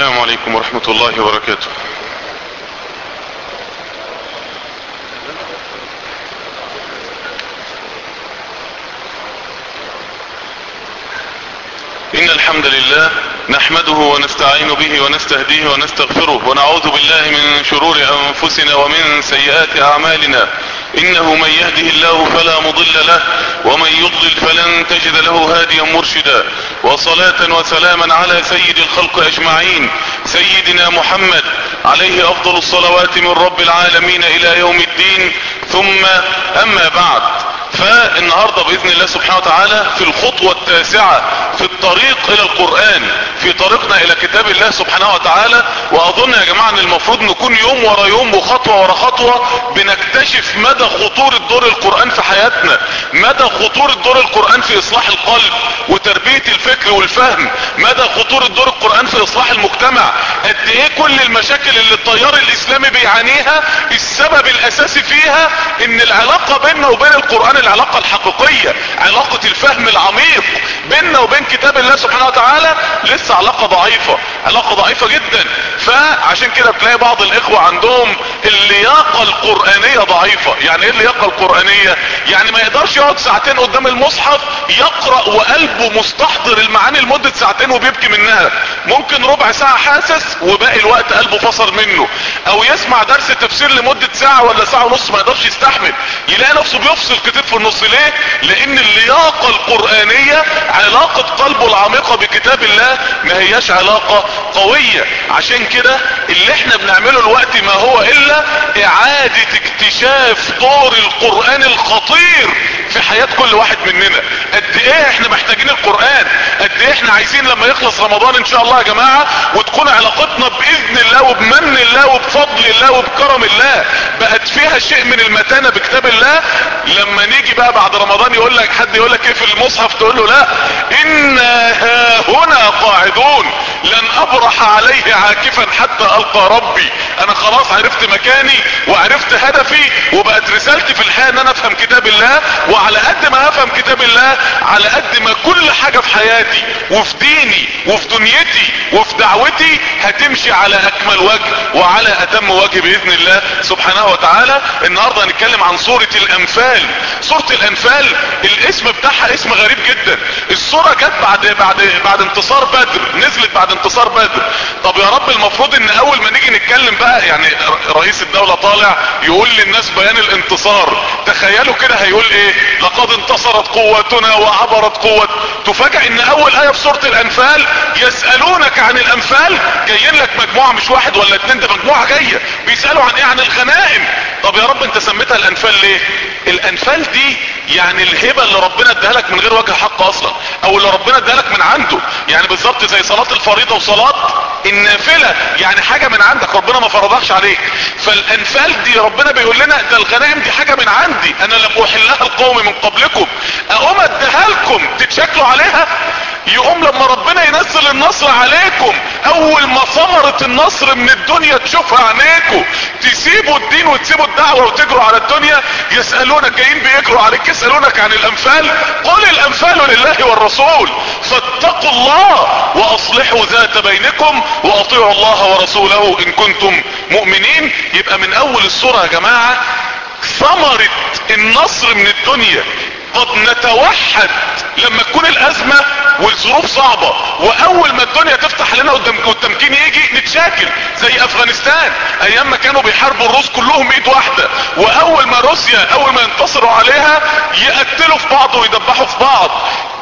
السلام عليكم ورحمة الله وبركاته. إن الحمد لله نحمده ونستعين به ونستهديه ونستغفره ونعوذ بالله من شرور أنفسنا ومن سيئات أعمالنا. إنه من يهده الله فلا مضل له ومن يضلل فلن تجد له هاديا مرشدا. وصلاة وسلاما على سيد الخلق أجمعين سيدنا محمد عليه أفضل الصلوات من رب العالمين إلى يوم الدين ثم أما بعد. فالنهاردة بإذن الله سبحانه وتعالى في الخطوة التاسعة في الطريق إلى القرآن في طريقنا إلى كتاب الله سبحانه وتعالى. وأظن يا جماعة إن المفروض نكون يوم ورا يوم وخطوة ورا خطوة بنكتشف مدى خطورة دور القرآن في حياتنا مدى خطورة دور القرآن في إصلاح القلب وتربية الفكر والفهم مدى خطورة دور القرآن في إصلاح المجتمع. قد إيه كل المشاكل اللي التيار الإسلامي بيعانيها السبب الأساسي فيها إن العلاقة بيننا وبين القرآن العلاقة الحقيقية علاقة الفهم العميق بيننا وبين كتاب الله سبحانه وتعالى لسه علاقة ضعيفة علاقة ضعيفة جدا. فعشان كده بتلاقي بعض الإخوة عندهم اللياقة القرآنية ضعيفة. يعني إيه اللياقة القرآنية؟ يعني ما يقدرش يقعد ساعتين قدام المصحف يقرأ وقلبه مستحضر المعاني لمدة ساعتين وبيبكي منها. ممكن ربع ساعة حاسس وباقي الوقت قلبه فصل منه. أو يسمع درس تفسير لمدة ساعة ولا ساعة ونص ما يقدرش يستحمل. يلاقي نفسه بيفصل كتير في النص ليه؟ لأن اللياقة القرآنية علاقة قلبه العميقة بكتاب الله ما هياش علاقة قوية. عشان كده اللي إحنا بنعمله الوقت ما هو إلا إعادة اكتشاف دور القرآن الخطير في حياة كل واحد مننا. قد إيه إحنا محتاجين القرآن؟ قد إيه إحنا عايزين لما يخلص رمضان إن شاء الله يا جماعة وتكون علاقتنا بإذن الله وبمن الله وبفضل الله وبكرم الله. بقت فيها شيء من المتانة بكتاب الله. لما نيجي بقى بعد رمضان يقول لك حد يقول لك إيه في المصحف تقول له لا. إنا هنا قاعدون. لن أبرح عليه عاكفا حتى ألقى ربي. أنا خلاص عرفت مكاني وعرفت هدفي وبقت رسالتي في الحياة إن أنا أفهم كتاب الله وعلى قد ما افهم كتاب الله على قد ما كل حاجة في حياتي وفي ديني وفي دنيتي وفي دعوتي هتمشي على أكمل وجه وعلى أتم وجه بإذن الله سبحانه وتعالى. النهاردة هنتكلم عن سورة الأنفال. سورة الأنفال الاسم بتاعها اسم غريب جدا. السورة جت بعد بعد بعد انتصار بدر نزلت بعد انتصار بدر. طب يا رب المفروض إن أول ما نيجي نتكلم بقى يعني رئيس الدولة طالع يقول للناس بيان الانتصار. تخيلوا كده هيقول إيه؟ لقد انتصرت قوتنا وعبرت قوة تفاجأ إن أول آية في سورة الأنفال يسألونك عن الأنفال جايين لك مجموعة مش واحد ولا اتنين ده مجموعة جاية. بيسألوا عن إيه؟ عن الغنائم. طب يا رب أنت سميتها الأنفال ليه؟ الأنفال دي يعني الهبة اللي ربنا اداها لك من غير وجه حق أصلا أو اللي ربنا اداها لك من عنده. يعني بالظبط زي صلاة الفريضة وصلاة النافلة يعني حاجة من عندك ربنا ما فرضهاش عليك. فالأنفال دي ربنا بيقول لنا ده الغنائم دي حاجة من عندي أنا لم أحلها القوم من قبلكم. أقوم أديها لكم. تتشكلوا عليها. يقوم لما ربنا ينزل النصر عليكم. أول ما ثمرة النصر من الدنيا تشوفها عينيكم تسيبوا الدين وتسيبوا الدعوة وتجروا على الدنيا. يسألونك جايين بيجروا عليك. يسألونك عن الأنفال. قل الأنفال لله والرسول. فاتقوا الله وأصلحوا ذات بينكم وأطيعوا الله ورسوله إن كنتم مؤمنين. يبقى من أول السورة يا جماعة. ثمرة النصر من الدنيا. قد نتوحد لما تكون الأزمة والظروف صعبة وأول ما الدنيا تفتح لنا والتمكين يجي نتشاكل زي أفغانستان أيام ما كانوا بيحاربوا الروس كلهم ايد واحدة. وأول ما روسيا أول ما ينتصروا عليها يقتلوا في بعض ويدبحوا في بعض.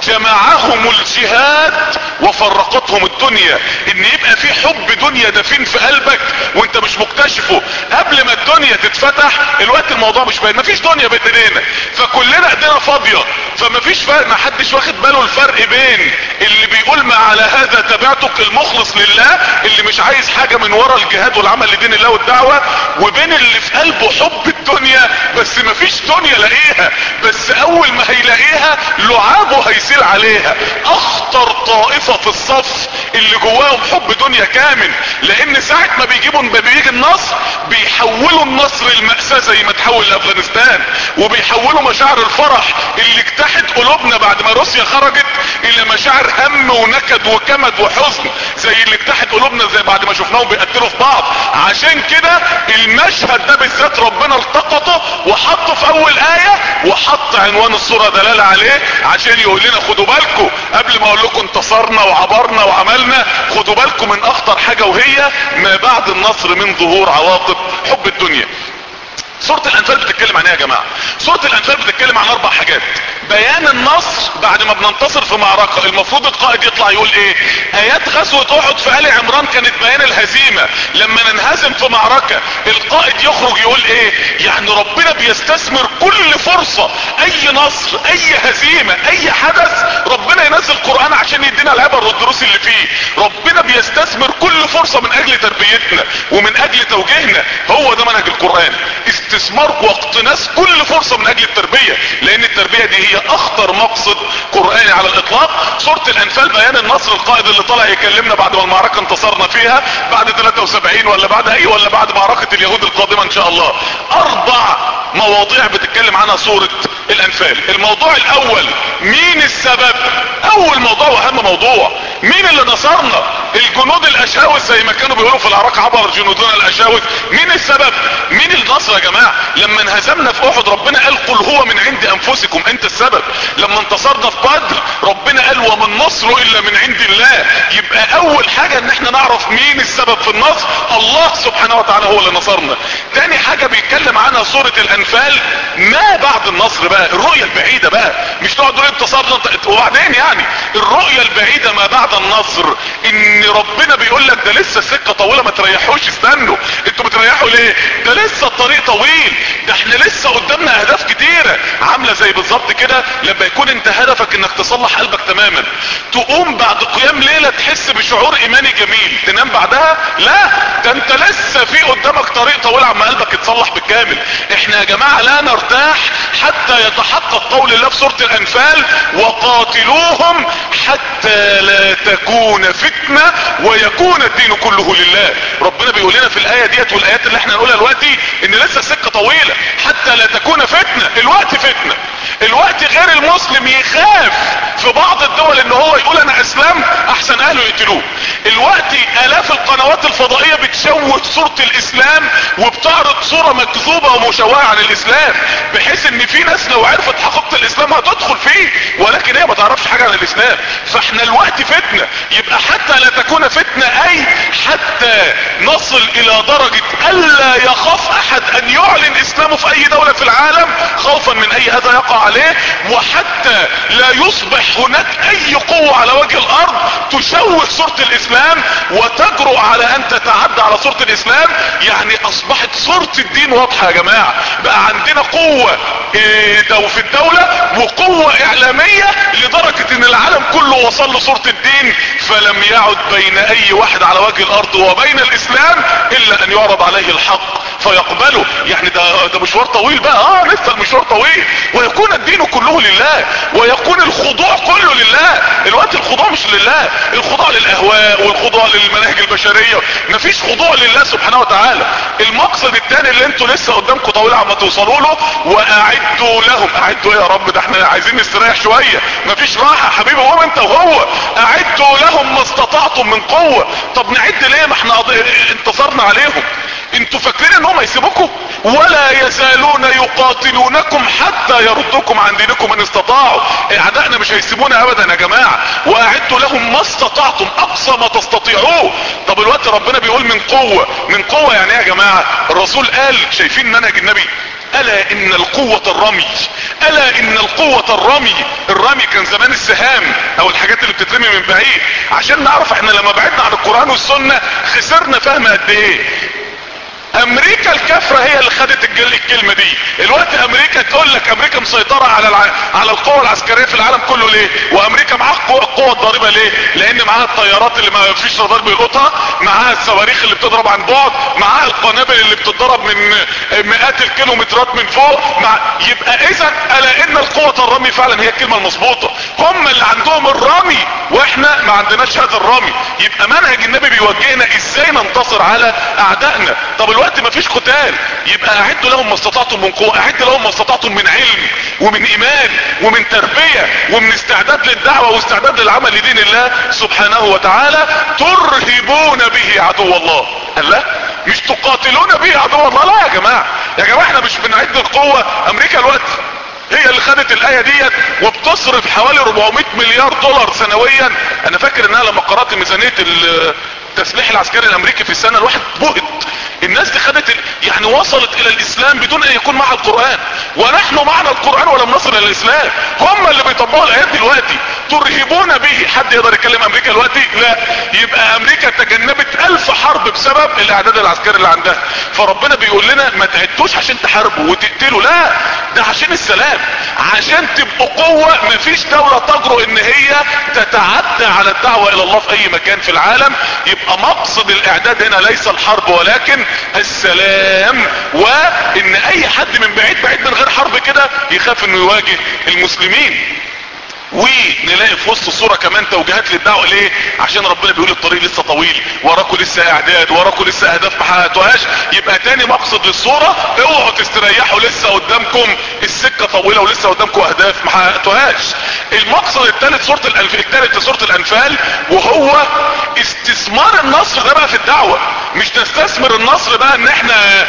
جمعهم الجهاد وفرقتهم الدنيا. إن يبقى في حب دنيا دفين في قلبك وأنت مش مكتشفه. قبل ما الدنيا تتفتح الوقت الموضوع مش باين. مفيش دنيا بين إيدينا. فكلنا إيدينا فاضية. فمفيش فرق. ما حدش واخد باله الفرق بين اللي بيقول ما على هذا تبعتك المخلص لله اللي مش عايز حاجة من ورا الجهاد والعمل لدين الله والدعوة وبين اللي في قلبه حب الدنيا. بس مفيش دنيا لاقيها. بس أول ما هيلاقيها لعابه هيسيل عليها أخطر طائفة في الصف اللي جواهم حب دنيا كامل لأن ساعة ما بيجيبوا ما بيجي النصر بيحولوا النصر المأساة زي ما تحول لافغانستان وبيحولوا مشاعر الفرح اللي اجتاحت قلوبنا بعد ما روسيا خرجت إلى مشاعر هم ونكد وكمد وحزن زي اللي اجتاحت قلوبنا زي بعد ما شفناهم بيقتلوا في بعض. عشان كده المشهد ده بالذات ربنا التقطه وحطه في أول آية وحط عنوان الصورة دلالة عليه عشان يقول لنا خدوا بالكم. قبل ما أقول لكم انتصرنا وعبرنا وعملنا خدوا بالكم من أخطر حاجة وهي ما بعد النصر من ظهور عواقب حب الدنيا. سورة الأنفال بتتكلم عن إيه يا جماعة؟ سورة الأنفال بتتكلم عن أربع حاجات. بيان النصر بعد ما بننتصر في معركة. المفروض القائد يطلع يقول إيه؟ آيات غزوة أحد في آل عمران كانت بيان الهزيمة. لما ننهزم في معركة القائد يخرج يقول إيه؟ يعني ربنا بيستثمر كل فرصة أي نصر أي هزيمة أي حدث ربنا ينزل قرآن عشان يدينا العبر والدروس اللي فيه. ربنا بيستثمر كل فرصة من أجل تربيتنا ومن أجل توجيهنا. هو ده منهج القرآن. استثمار واقتناص كل فرصة من أجل التربية لأن التربية دي هي أخطر مقصد قرآني على الإطلاق. سورة الأنفال بيان النصر القائد اللي طلع يكلمنا بعد ما المعركة انتصرنا فيها بعد 73 ولا بعد أي ولا بعد معركة اليهود القادمة إن شاء الله. أربع مواضيع بتتكلم عنها سورة الأنفال. الموضوع الأول مين السبب؟ أول موضوع وأهم موضوع مين اللي نصرنا؟ الجنود الأشاوس زي ما كانوا بيقولوا في العراق عبر جنودنا الأشاوس. مين السبب؟ مين النصر يا جماعة؟ لما انهزمنا في أحد ربنا قال قل هو من عند أنفسكم. أنت السبب. لما انتصرنا في بدر ربنا قال وما النصر إلا من عند الله. يبقى أول حاجة إن إحنا نعرف مين السبب في النصر. الله سبحانه وتعالى هو اللي نصرنا. تاني حاجة بيتكلم عنها سورة الأنفال. ما بعد النصر بقى؟ الرؤية البعيدة بقى. مش تقعد تقول انتصرنا وبعدين يعني الرؤية البعيدة ما بعد النصر. إن ربنا بيقول لك ده لسه السكة طويلة ما تريحوش استنوا. أنتوا بتريحوا ليه؟ ده لسه الطريق طويل. ده إحنا لسه قدامنا أهداف كتيرة. عاملة زي بالظبط كده لما يكون انت هدفك إنك تصلح قلبك تماما. تقوم بعد قيام ليلة تحس بشعور ايماني جميل. تنام بعدها؟ لا. ده انت لسه في قدامك طريق طويل عما قلبك يتصلح بالكامل. إحنا يا جماعة لا نرتاح حتى يتحقق قول الله في سورة الأنفال وقاتلوهم حتى لا تكون فتنة ويكون الدين كله لله. ربنا بيقول لنا في الآية ديت والآيات اللي إحنا نقولها دلوقتي إن لسه السكة طويلة. حتى لا تكون فتنة. الوقت فتنة. الوقت غير المسلم يخاف في بعض الدول إن هو يقول أنا اسلام أحسن أهله يقتلوه. الوقت آلاف القنوات الفضائية بتشوه صورة الإسلام وبتعرض صورة مكذوبة ومشوهة عن الإسلام بحيث إن في ناس لو عرفت حقيقة الإسلام هتدخل فيه ولكن هي ما تعرفش حاجة عن الإسلام. فإحنا الوقت فتنة. يبقى حتى لا تكون فتنة أي حتى نصل إلى درجة ألا يخاف أحد أن يعلن إسلامه في أي دولة في العالم خوفا من أي اذى يقع عليه. وحتى لا يصبح هناك أي قوة على وجه الأرض تشوه صورة الإسلام وتجرؤ على أن تتعدى على صورة الإسلام. يعني أصبحت صورة الدين واضحة يا جماعة. بقى عندنا قوة إيه في الدولة وقوة إعلامية لدرجة إن العالم كله وصل لصورة الدين. فلم يعد بين أي واحد على وجه الأرض وبين الإسلام إلا أن يعرض عليه الحق. فيقبله يعني ده, ده مشوار طويل بقى. آه لسه المشوار طويل. ويكون الدين كله لله. ويكون الخضوع كله لله. الوقت الخضوع مش لله. الخضوع للأهواء والخضوع للمناهج البشرية. مفيش خضوع لله سبحانه وتعالى. المقصد الثاني اللي أنتوا لسه قدامكم طويل عما توصلوا له وأعدوا لهم. أعدوا إيه يا رب ده إحنا عايزين نستريح شوية. مفيش راحة حبيبي قوم انت وهو. أعدوا لهم ما استطعتم من قوة. طب نعد ليه ما إحنا انتصرنا عليهم؟ أنتوا فاكرين انهم هيسيبوكم ولا يزالون يقاتلونكم حتى يردوكم عن دينكم إن استطاعوا. أعدائنا مش هيسيبونا ابدا يا جماعة. وأعدوا لهم ما استطعتم أقصى ما تستطيعوه. طب الوقت ربنا بيقول من قوة. من قوة يعني إيه يا جماعة؟ الرسول قال شايفين منهج النبي. ألا إن القوة الرمي. ألا إن القوة الرمي. الرمي كان زمان السهام أو الحاجات اللي بتترمي من بعيد. عشان نعرف إحنا لما بعدنا عن القرآن والسنة خسرنا فهم قد إيه. أمريكا الكافرة هي اللي خدت الكلمة دي. الوقت أمريكا تقول لك أمريكا مسيطرة على الع... على القوة العسكرية في العالم كله ليه؟ وأمريكا معاها قوة, قوة الضاربة ليه؟ لأن معاها الطيارات اللي ما فيش رادار بيلقطها معاها الصواريخ اللي بتضرب عن بعد معاها القنابل اللي بتضرب من مئات الكيلومترات من فوق. مع... يبقى إذا ألا إن القوة الرمي فعلا هي الكلمة المظبوطة. هم اللي عندهم الرمي وإحنا ما عندناش هذا الرمي. يبقى منهج النبي بيوجهنا إزاي ننتصر على أعدائنا؟ طب الوقت دلوقتي مفيش قتال يبقى أعدوا لهم ما استطعتم من قوة اعد لهم ما استطعتم من علم ومن إيمان ومن تربية ومن استعداد للدعوة واستعداد للعمل لدين الله سبحانه وتعالى ترهبون به عدو الله. قال لا مش تقاتلون به عدو الله. لا يا جماعة يا جماعة إحنا مش بنعد القوة. أمريكا الوقت هي اللي خدت الآية ديت وبتصرف حوالي 400 مليار دولار سنويا. أنا فاكر إنها لما قرأت ميزانية التسليح العسكري الأمريكي في السنة الواحد بهت الناس دي خدت يعني وصلت إلى الإسلام بدون أن يكون معها القرآن. ونحن معنا القرآن ولم نصل إلى الإسلام. هم اللي بيطبقوا الآيات دلوقتي. ترهبون به. حد يقدر يكلم أمريكا دلوقتي؟ لا. يبقى أمريكا تجنبت ألف حرب بسبب الإعداد العسكري اللي عندها. فربنا بيقول لنا ما تعدوش عشان تحاربوا وتقتلوا. لا. ده عشان السلام. عشان تبقوا قوة. مفيش دولة تجرؤ إن هي تتعدى على الدعوة إلى الله في أي مكان في العالم. يبقى مقصد الإعداد هنا ليس الحرب ولكن السلام. وإن أي حد من بعيد بعيد من غير حرب كده يخاف إنه يواجه المسلمين. ونلاقي في وسط الصورة كمان توجيهات للدعوة. ليه؟ عشان ربنا بيقول الطريق لسه طويل وراكوا لسه إعداد وراكوا لسه أهداف ما حققتوهاش. يبقى تاني مقصد للصورة اوعوا تستريحوا لسه قدامكم. السكة طويلة ولسه قدامكم أهداف ما حققتوهاش. المقصد الثالث سورة الانفال الثالث سورة الأنفال وهو استثمار النصر ده بقى في الدعوة. مش نستثمر النصر بقى إن إحنا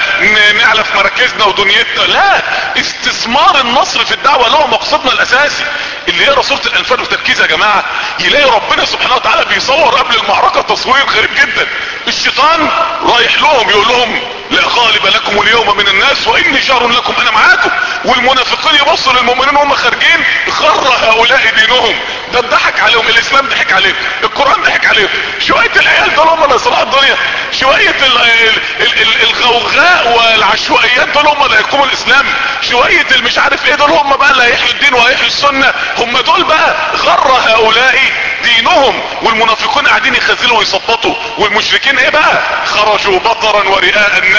نعلف مراكزنا ودنيتنا. لا استثمار النصر في الدعوة. اللي هو مقصدنا الأساسي اللي يقرأ سورة الأنفال بتركيز يا جماعة يلاقي ربنا سبحانه وتعالى بيصور قبل المعركة تصوير غريب جدا. الشيطان رايح لهم يقول لهم لا غالب لكم اليوم من الناس وإني جار لكم أنا معاكم. والمنافقين يبصوا للمؤمنين وهم خارجين. غر هؤلاء دينهم. ده ضحك عليهم الإسلام ضحك عليهم القرآن ضحك عليهم. شوية العيال دول هم اللي صلاح الدنيا. ال الغوغاء والعشوائيات دول هم اللي هيقوموا الإسلام. شوية المش عارف إيه دول هم بقى اللي هيحيوا الدين وهيحيوا السنة. هم دول بقى غر هؤلاء دينهم. والمنافقون قاعدين يخزلوا ويصبطوا والمشركين إيه بقى؟ خرجوا بطرا ورئاء الناس.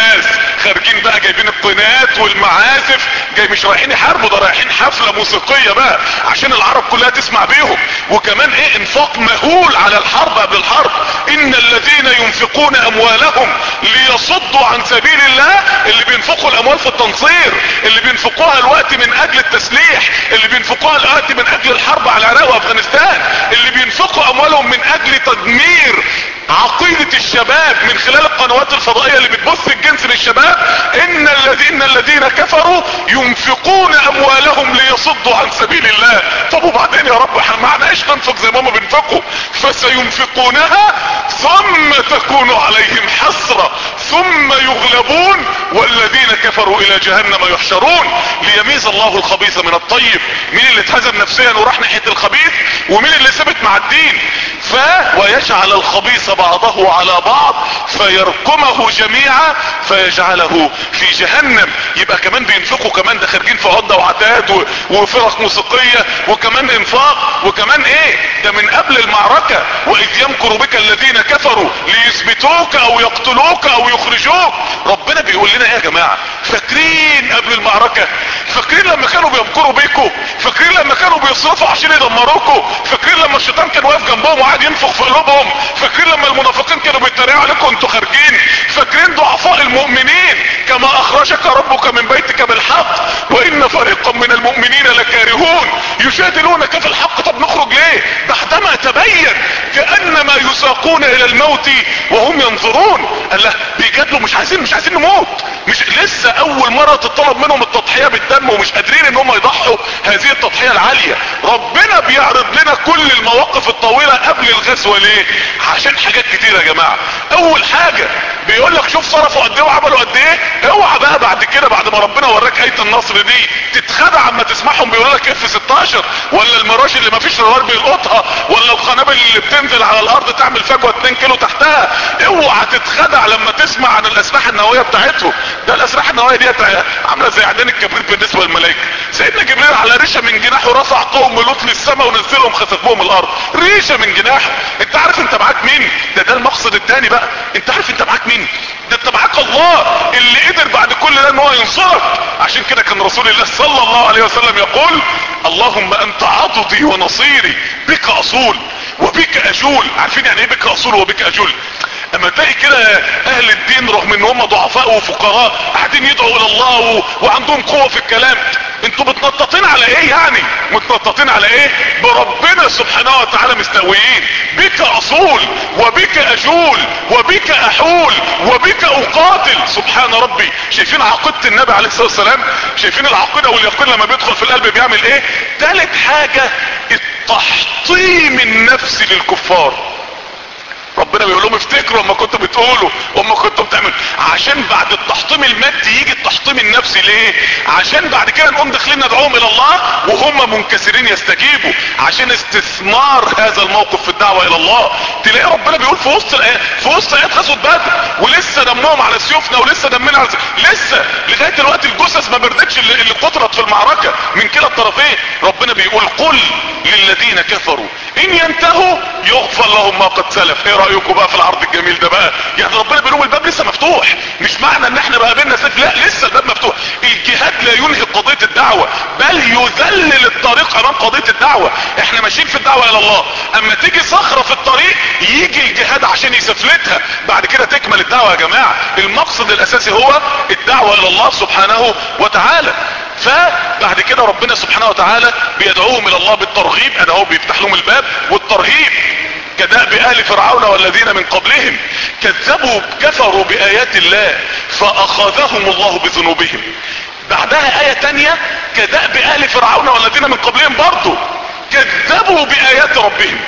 خارجين بقى جايبين القنات والمعازف جاي مش رايحين يحاربوا ده رايحين حفلة موسيقية بقى عشان العرب كلها تسمع بيهم. وكمان إيه؟ إنفاق مهول على الحرب قبل الحرب. إن الذين ينفقون أموالهم ليصدوا عن سبيل الله اللي بينفقوا الأموال في التنصير اللي بينفقوها الوقت من أجل التسليح اللي بينفقوها الوقت من أجل الحرب على العراق وأفغانستان اللي بينفقوا أموالهم من أجل تدمير عقيدة الشباب من خلال القنوات الفضائية اللي بتبث الجنس للشباب إن الذين الذين كفروا ينفقون أموالهم ليصدوا عن سبيل الله. طب وبعدين يا رب إحنا معناش ننفق زي ما هم بينفقوا؟ فسينفقونها ثم تكون عليهم حسرة. ثم يغلبون والذين كفروا إلى جهنم يحشرون. ليميز الله الخبيث من الطيب. مين اللي اتهزم نفسيا وراح ناحية الخبيث؟ ومين اللي ثبت مع الدين؟ ف ويجعل الخبيث بعضه على بعض فيرقمه جميعا فيجعله في جهنم. يبقى كمان بينفقوا كمان ده خارجين في عدة وعتاد وفرق موسيقية وكمان إنفاق وكمان إيه؟ ده من قبل المعركة. وإذ يمكر بك الذين كفروا ليثبتوك أو يقتلوك أو يخرجوك. ربنا بيقول لنا إيه يا جماعة؟ فاكرين قبل المعركة. فاكرين لما كانوا بيمكروا بيكم فاكرين لما كانوا بيصرفوا عشان يدمروكم فاكرين لما الشيطان كان واقف جنبهم وقاعد ينفخ في قلوبهم. فاكرين لما المنافقين كانوا بيتريقوا عليكم أنتوا خارجين. فاكرين ضعفاء المؤمنين كما أخرجك ربك من بيتك بالحق. وإن فريقا من المؤمنين لكارهون. يجادلونك في الحق. طب نخرج ليه؟ بعدما تبين كأنما يساقون إلى الموت وهم ينظرون. قال له بيجادلوا. مش عايزين مش عايزين نموت. مش لسه أول مرة تطلب منهم التضحية بالدم ومش قادرين إن هم يضحوا هذه التضحية العالية. ربنا بيعرض لنا كل المواقف الطويلة قبل الغزوة. ليه؟ عشان حاجات كتير يا جماعة. أول حاجة بيقول لك شوف صرفوا قد إيه وعملوا قد إيه؟ اوعى بقى بعد كده بعد ما ربنا وراك آية النصر دي تتخدع اما تسمعهم بيقولوا لك اف 16 ولا المراج اللي ما فيش رادار بيلقطها؟ ولا القنابل اللي بتنزل على الأرض تعمل فجوة 2 كيلو تحتها؟ اوعى تتخدع لما تسمع عن الأسلحة النووية بتاعتهم. ده الأسلحة النووية ديت عاملة زي عدين الكبريت بالنسبة للملائكة سيدنا جبريل على ريشة من جناحه رفع قوم لوط للسماء ونزلهم خسف بهم الأرض. ريشة من جناحه. انت عارف انت معاك مين؟ ده ده المقصد التاني بقى. انت عارف انت معاك مين؟ ده انت معاك الله اللي قدر بعد كل ده إن هو ينصرك عشان كده كان رسول الله صلى الله عليه وسلم يقول اللهم أنت عضدي ونصيري بك أصول وبك أجول. عارفين يعني إيه بك أصول وبك أجول؟ أما تلاقي كده أهل الدين رغم إن هم ضعفاء وفقراء قاعدين يدعوا إلى الله و... وعندهم قوة في الكلام. أنتوا متنططين على إيه يعني؟ متنططين على إيه؟ بربنا سبحانه وتعالى مستقويين بك أصول وبك أجول وبك أحول وبك أقاتل. سبحان ربي. شايفين عقيدة النبي عليه الصلاة والسلام؟ شايفين العقيدة واليقين لما بيدخل في القلب بيعمل إيه؟ تالت حاجة التحطيم النفسي للكفار. ربنا بيقول لهم افتكروا اما كنتوا بتقولوا اما كنتوا بتعملوا. عشان بعد التحطيم المادي يجي التحطيم النفسي. ليه؟ عشان بعد كده نقوم داخلين ندعوهم إلى الله وهم منكسرين يستجيبوا. عشان استثمار هذا الموقف في الدعوة إلى الله. تلاقي ربنا بيقول في وسط الآيات في وسط آيات غزوة بدر ولسه دمهم على سيوفنا ولسه دمنا على لسه لغاية دلوقتي الجثث ما بردتش اللي, قتلت في المعركة من كلا الطرفين. ربنا بيقول قل للذين كفروا. إن ينتهوا يغفر لهم ما قد سلف. إيه رايكم بقى في العرض الجميل ده بقى؟ يعني ربنا بيقول الباب لسه مفتوح. مش معنى إن إحنا بقى بينا سيف؟ لا لسه الباب مفتوح. الجهاد لا ينهي قضية الدعوة بل يذلل الطريق امام قضية الدعوة. إحنا ماشيين في الدعوة إلى الله. أما تيجي صخرة في الطريق يجي الجهاد عشان يسفلتها. بعد كده تكمل الدعوة يا جماعة. المقصد الأساسي هو الدعوة إلى الله سبحانه وتعالى. فبعد كده ربنا سبحانه وتعالى بيدعوهم إلى الله بالترغيب أنا هو بيفتح لهم الباب والترهيب كدأب آل فرعون والذين من قبلهم كذبوا كفروا بآيات الله فأخذهم الله بذنوبهم. بعدها آية تانية كدأب آل فرعون والذين من قبلهم برضو كذبوا بآيات ربهم.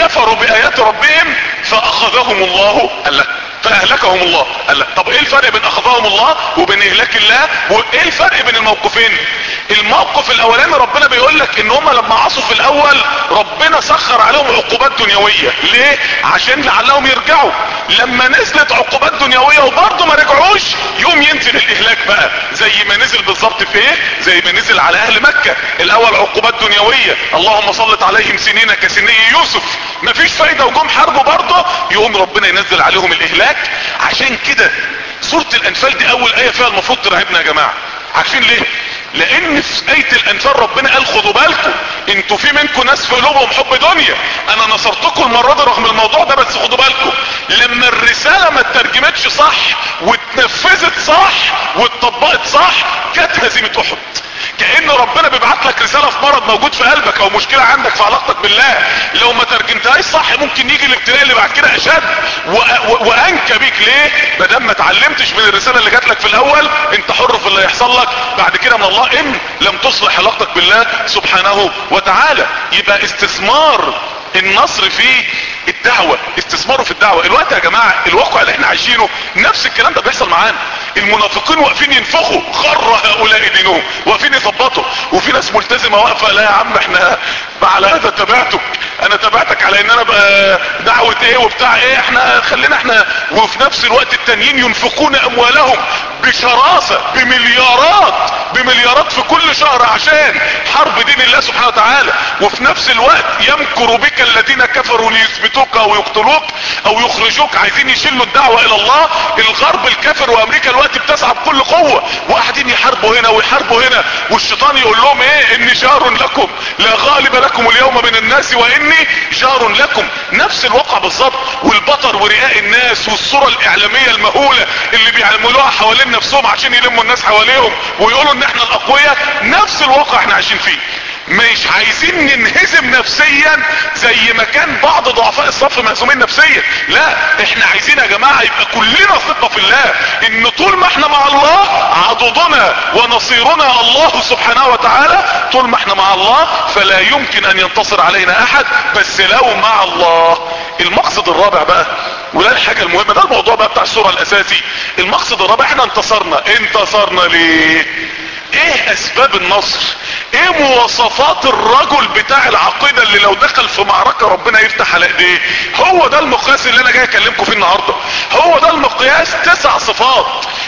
كفروا بآيات ربهم فأخذهم الله قال لك فأهلكهم الله قال طب إيه الفرق بين أخذهم الله وبين إهلاك الله؟ وإيه الفرق بين الموقفين الموقف الأولاني ربنا بيقول لك إن هم لما عصوا في الأول ربنا سخر عليهم عقوبات دنيوية ليه؟ عشان لعلهم يرجعوا. لما نزلت عقوبات دنيوية وبرضه ما رجعوش يوم ينزل الإهلاك بقى. زي ما نزل بالظبط في إيه؟ زي ما نزل على أهل مكة. الأول عقوبات دنيوية. اللهم صلت عليهم سنين كسني يوسف. مفيش فايدة وجم حربوا برضه يقوم ربنا ينزل عليهم الإهلاك. عشان كده سورة الأنفال دي أول آية فيها المفروض ترعبنا يا جماعة. عارفين ليه؟ لأن في اية الانفال ربنا قال خدوا بالكم. أنتوا في منكم ناس في قلوبهم حب دنيا. أنا نصرتكم المرة دي رغم الموضوع ده بس خدوا بالكم. لما الرسالة ما اترجمتش صح واتنفذت صح واتطبقت صح كانت هزيمة أحد. كأن ربنا بيبعت لك رسالة في مرض موجود في قلبك أو مشكلة عندك في علاقتك بالله. لو ما ترجمتهاش صح ممكن يجي الابتلاء اللي بعد كده أشد. وأنكى بيك. ليه؟ ما دام ما اتعلمتش من الرسالة اللي جات لك في الأول أنت حر في اللي يحصل لك. بعد كده من الله إن لم تصلح علاقتك بالله سبحانه وتعالى. يبقى استثمار النصر في الدعوة استثماره في الدعوة. الوقت يا جماعة الواقع اللي إحنا عايشينه نفس الكلام ده بيحصل معانا. المنافقين واقفين ينفخوا خر هؤلاء دينهم واقفين يظبطوا وفي ناس ملتزمة واقفة لا يا عم إحنا على هذا تبعتك. أنا تبعتك على إن أنا بقى دعوة إيه وبتاع إيه. إحنا خلينا إحنا وفي نفس الوقت التانيين ينفقون أموالهم بشراسة بمليارات بمليارات في كل شهر عشان حرب دين الله سبحانه وتعالى. وفي نفس الوقت يمكر بك الذين كفروا ليثبتوك أو يقتلوك أو يخرجوك. عايزين يشلوا الدعوة إلى الله. الغرب الكافر وأمريكا الوقت بتسعى بكل قوة. وقاعدين يحاربوا هنا ويحاربوا هنا. والشيطان يقول لهم إيه؟ إني جار لكم. لا غالب لكم اليوم من الناس وإني جار لكم. نفس الواقع بالظبط. والبطر ورئاء الناس والصورة الإعلامية المهولة اللي بيعملوها حوالين نفسهم عشان يلموا الناس حواليهم ويقولوا إن إحنا الأقوياء. نفس الواقع إحنا عايشين فيه. مش عايزين ننهزم نفسيا زي ما كان بعض ضعفاء الصف مهزومين نفسيا. لا إحنا عايزين يا جماعة يبقى كلنا ثقة في الله إن طول ما إحنا مع الله عضدنا ونصيرنا الله سبحانه وتعالى طول ما إحنا مع الله فلا يمكن أن ينتصر علينا أحد بس لو مع الله. المقصد الرابع بقى وده الحاجة المهمة ده الموضوع بقى بتاع السورة الأساسي. المقصد الرابع إحنا انتصرنا. انتصرنا ليه؟ إيه أسباب النصر؟ إيه مواصفات الرجل بتاع العقيدة اللي لو دخل في معركة ربنا يفتح على إيديه؟ هو ده المقياس اللي أنا جاي أكلمكم فيه النهاردة. هو ده المقياس تسع صفات.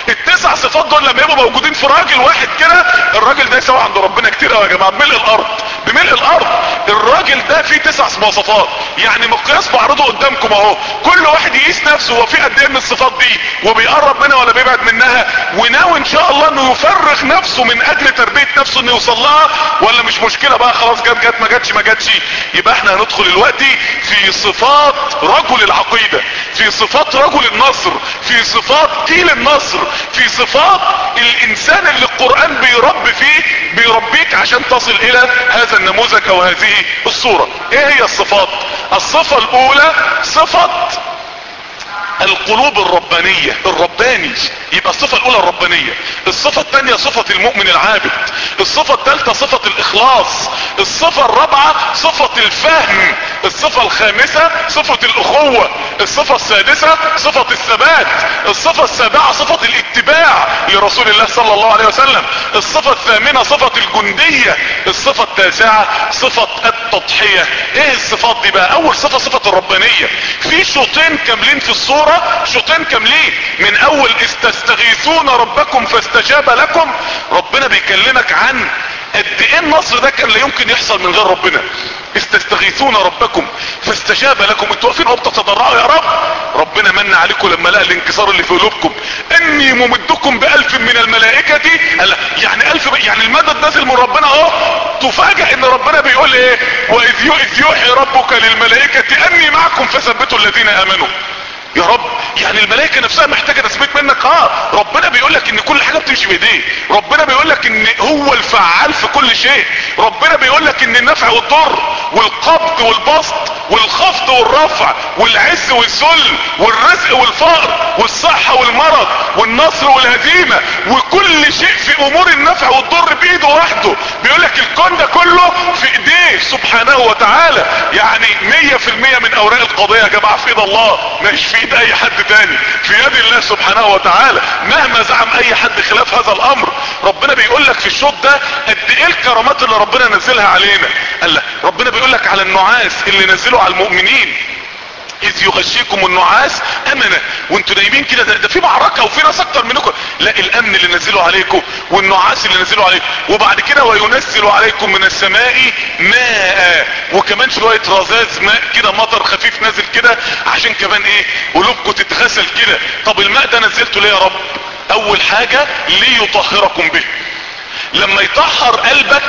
التسع صفات دول لما يبقوا موجودين في راجل واحد كده الراجل ده يساوي عند ربنا كتير يا جماعة. بملء الأرض. بملء الأرض. الراجل ده فيه تسع مواصفات. يعني مقياس بعرضه قدامكم أهو. كل واحد يقيس نفسه هو فيه قد إيه من الصفات دي وبيقرب منها ولا بيبعد منها. وناوي إن شاء الله إنه يفرغ نفسه من أجل تربية نفسه إنه يوصل لها. ولا مش مشكلة بقى خلاص جت جت ما جاتش ما جاتش يبقى إحنا هندخل دلوقتي في صفات رجل العقيدة في صفات رجل النصر في صفات جيل النصر في صفات الإنسان اللي القرآن بيربي فيه بيربيك عشان تصل إلى هذا النموذج أو هذه الصورة. إيه هي الصفات؟ الصفة الأولى صفة القلوب الربانية الرباني يبقى الصفة الأولى الربانية. الصفة الثانية صفة المؤمن العابد. الصفة الثالثة صفة الإخلاص. الصفة الرابعة صفة الفهم. الصفة الخامسة صفة الأخوة. الصفة السادسة صفة الثبات. الصفة السابعة صفة الاتباع لرسول الله صلى الله عليه وسلم. الصفة الثامنة صفة الجندية. الصفة التاسعة صفة التضحية. إيه الصفات دي بقى؟ أول صفة صفة الربانية. في شوطين كاملين في الصورة شوطين كاملين. من أول استستغيثون ربكم فاستجاب لكم. ربنا بيكلمك عن قد إيه النصر ده كان لا يمكن يحصل من غير ربنا. استستغيثون ربكم فاستجاب لكم. أنتوا واقفين وبتتضرعوا يا رب. ربنا من عليكم لما لقى الانكسار اللي في قلوبكم. إني ممدكم بألف من الملائكة. قال يعني ألف يعني المدد نازل من ربنا أهو. تفاجئ إن ربنا بيقول إيه؟ وإذ يوحي ربك للملائكة أني معكم فثبتوا الذين آمنوا. يا رب يعني الملائكة نفسها محتاجة تثبيت منك. آه ربنا بيقول لك إن كل حاجة بتمشي بإيديه. ربنا بيقول لك إن هو الفعال في كل شيء. ربنا بيقول لك إن النفع والضر والقبض والبسط والخفض والرفع والعز والذل والرزق والفقر والصحة والمرض والنصر والهزيمة وكل شيء في أمور النفع والضر بإيده وحده بيقول لك الكون ده كله في إيديه سبحانه وتعالى. يعني 100% من أوراق القضية يا جماعة في إيد الله. مش في ايد أي حد تاني في يد الله سبحانه وتعالى. مهما زعم أي حد خلاف هذا الأمر ربنا بيقول لك في الشوط ده قد إيه الكرامات اللي ربنا نزلها علينا. قال لك ربنا بيقول لك على النعاس اللي نزله على المؤمنين. إذ يغشيكم النعاس امنه وانتوا نايمين كده ده, ده في معركة وفي ناس أكتر منكم. لا الأمن اللي نزلوا عليكم والنعاس اللي نزلوا عليكم. وبعد كده وينزل عليكم من السماء ماء. وكمان شوية رذاذ ماء كده مطر خفيف نازل كده عشان كمان إيه؟ قلوبكم تتغسل كده. طب الماء ده نزلته ليه يا رب؟ أول حاجة ليطهركم به. لما يطهر قلبك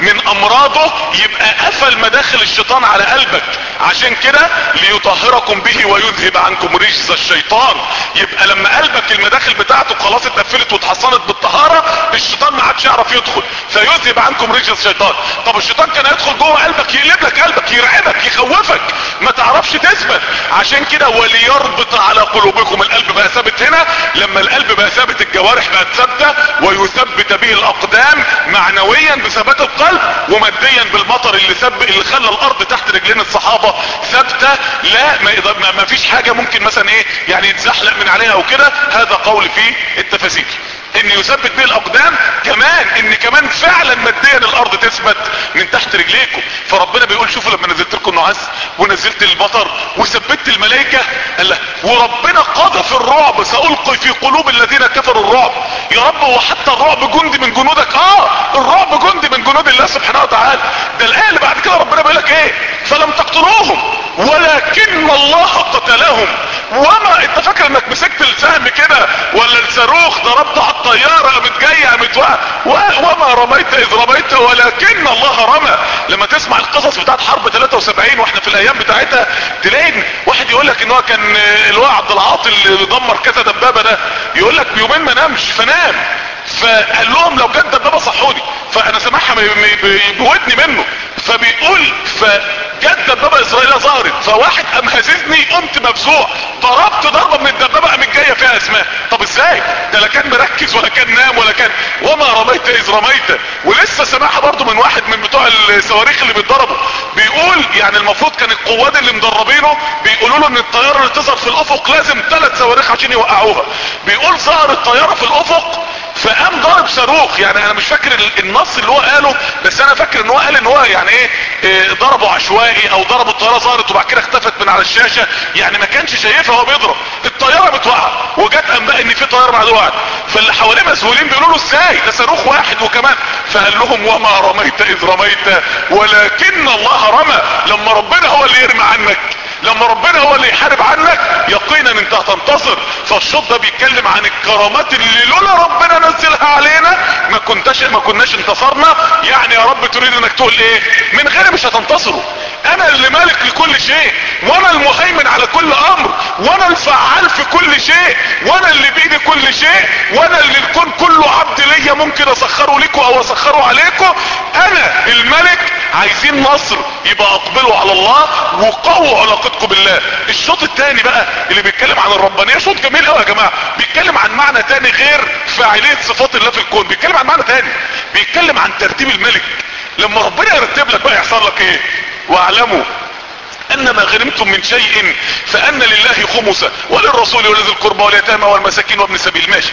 من أمراضه يبقى قفل مداخل الشيطان على قلبك. عشان كده ليطهركم به ويذهب عنكم رجز الشيطان. يبقى لما قلبك المداخل بتاعته خلاص اتقفلت واتحصنت بالطهارة الشيطان ما عادش يعرف يدخل. فيذهب عنكم رجز الشيطان. طب الشيطان كان يدخل جوه قلبك يقلب لك قلبك يرعبك يخوفك. ما تعرفش تثبت. عشان كده وليربط على قلوبكم. القلب بقى ثابت هنا. لما القلب بقى ثابت الجوارح بقت ثابتة ويثبت به الأقدام. معنويا بثبات القلب وماديا بالمطر اللي سب اللي خلى الأرض تحت رجلين الصحابة ثابتة. لا ما, ما فيش حاجة ممكن مثلا إيه يعني يتزحلق من عليها أو كده. هذا قول في التفاسير. إن يثبت به الأقدام كمان إن كمان فعلا ماديا الأرض تثبت من تحت رجليكم. فربنا بيقول شوفوا لما نزلت لكم النعاس ونزلت المطر وثبت الملائكة قال وربنا قذف الرعب. سألقي في قلوب الذين كفروا الرعب. يا رب هو حتى الرعب جندي من جنودك؟ آه الرعب جندي من جنود الله سبحانه وتعالى. ده الايه اللي بعد كده ربنا بيقول لك إيه؟ فلم تقتلوهم ولكن الله قتلهم. وما انت فاكر انك مسكت السهم كده؟ ولا الصاروخ ضربت على الطيارة قامت جاية قامت وما رميت إذ رميت ولكن الله رمى. لما تسمع القصص بتاعت حرب 73 وإحنا في الأيام بتاعتها تلاقي واحد يقول لك إن هو كان اللواء عبد العاطي اللي دمر كذا دبابة ده يقول لك يومين ما نامش فنام. فقال لهم لو جت دبابة صحوني. فأنا سامعها بودني منه. فبيقول فجت دبابة اسرائيلية ظهرت. فواحد قام هززني قمت مفزوع. ضربت ضربة من الدبابة قامت جاية فيها أسماء. طب إزاي؟ ده لا كان مركز ولا كان نام ولا كان. وما رميت إذ رميت. ولسه سامعها برضو من واحد من بتوع الصواريخ اللي بيتضربوا. بيقول يعني المفروض كان القواد اللي مدربينه بيقولوا له إن الطيارة اللي تظهر في الأفق لازم ثلاث صواريخ عشان يوقعوها. بيقول ظهر الطيارة في الأفق فقام ضارب صاروخ. يعني أنا مش فاكر النص اللي هو قاله بس أنا فاكر إن هو قال إن هو يعني إيه, إيه ضربه عشوائي أو ضربوا الطياره ظهرت وبعد كده اختفت من على الشاشة. يعني ما كانش شايفها وهو بيضرب. الطيارة بتوقع. وجت انباء إن في طيارة بعد وقعت. فاللي حواليه مسؤولين بيقولوا له إزاي؟ ده صاروخ واحد وكمان. فقال لهم وما رميت إذ رميت ولكن الله رمى. لما ربنا هو اللي يرمي عنك. لما ربنا هو اللي يحارب عنك يقينا أنت هتنتصر. فالشوط ده بيتكلم عن الكرامات اللي لولا ربنا نزلها علينا ما كنتش ما كناش انتصرنا. يعني يا رب تريد إنك تقول إيه؟ من غيري مش هتنتصروا. وأنا اللي مالك لكل شيء وأنا المهيمن على كل أمر وأنا الفعال في كل شيء وأنا اللي بإيدي كل شيء وأنا اللي الكون كله عبد ليا ممكن أسخره لكم أو أسخره عليكم. أنا الملك عايزين نصر يبقى أقبلوا على الله وقووا علاقتكم بالله. الشوط الثاني بقى اللي بيتكلم عن الربانية شوط جميل قوي يا جماعة. بيتكلم عن معنى تاني غير فاعلية صفات الله في الكون. بيتكلم عن معنى تاني. بيتكلم عن ترتيب الملك. لما ربنا يرتب لك بقى يحصل لك إيه؟ واعلموا أن ما غنمتم من شيء فأن لله خمسة وللرسول ولذي القربى واليتامى والمساكين وابن سبيل. ماشي.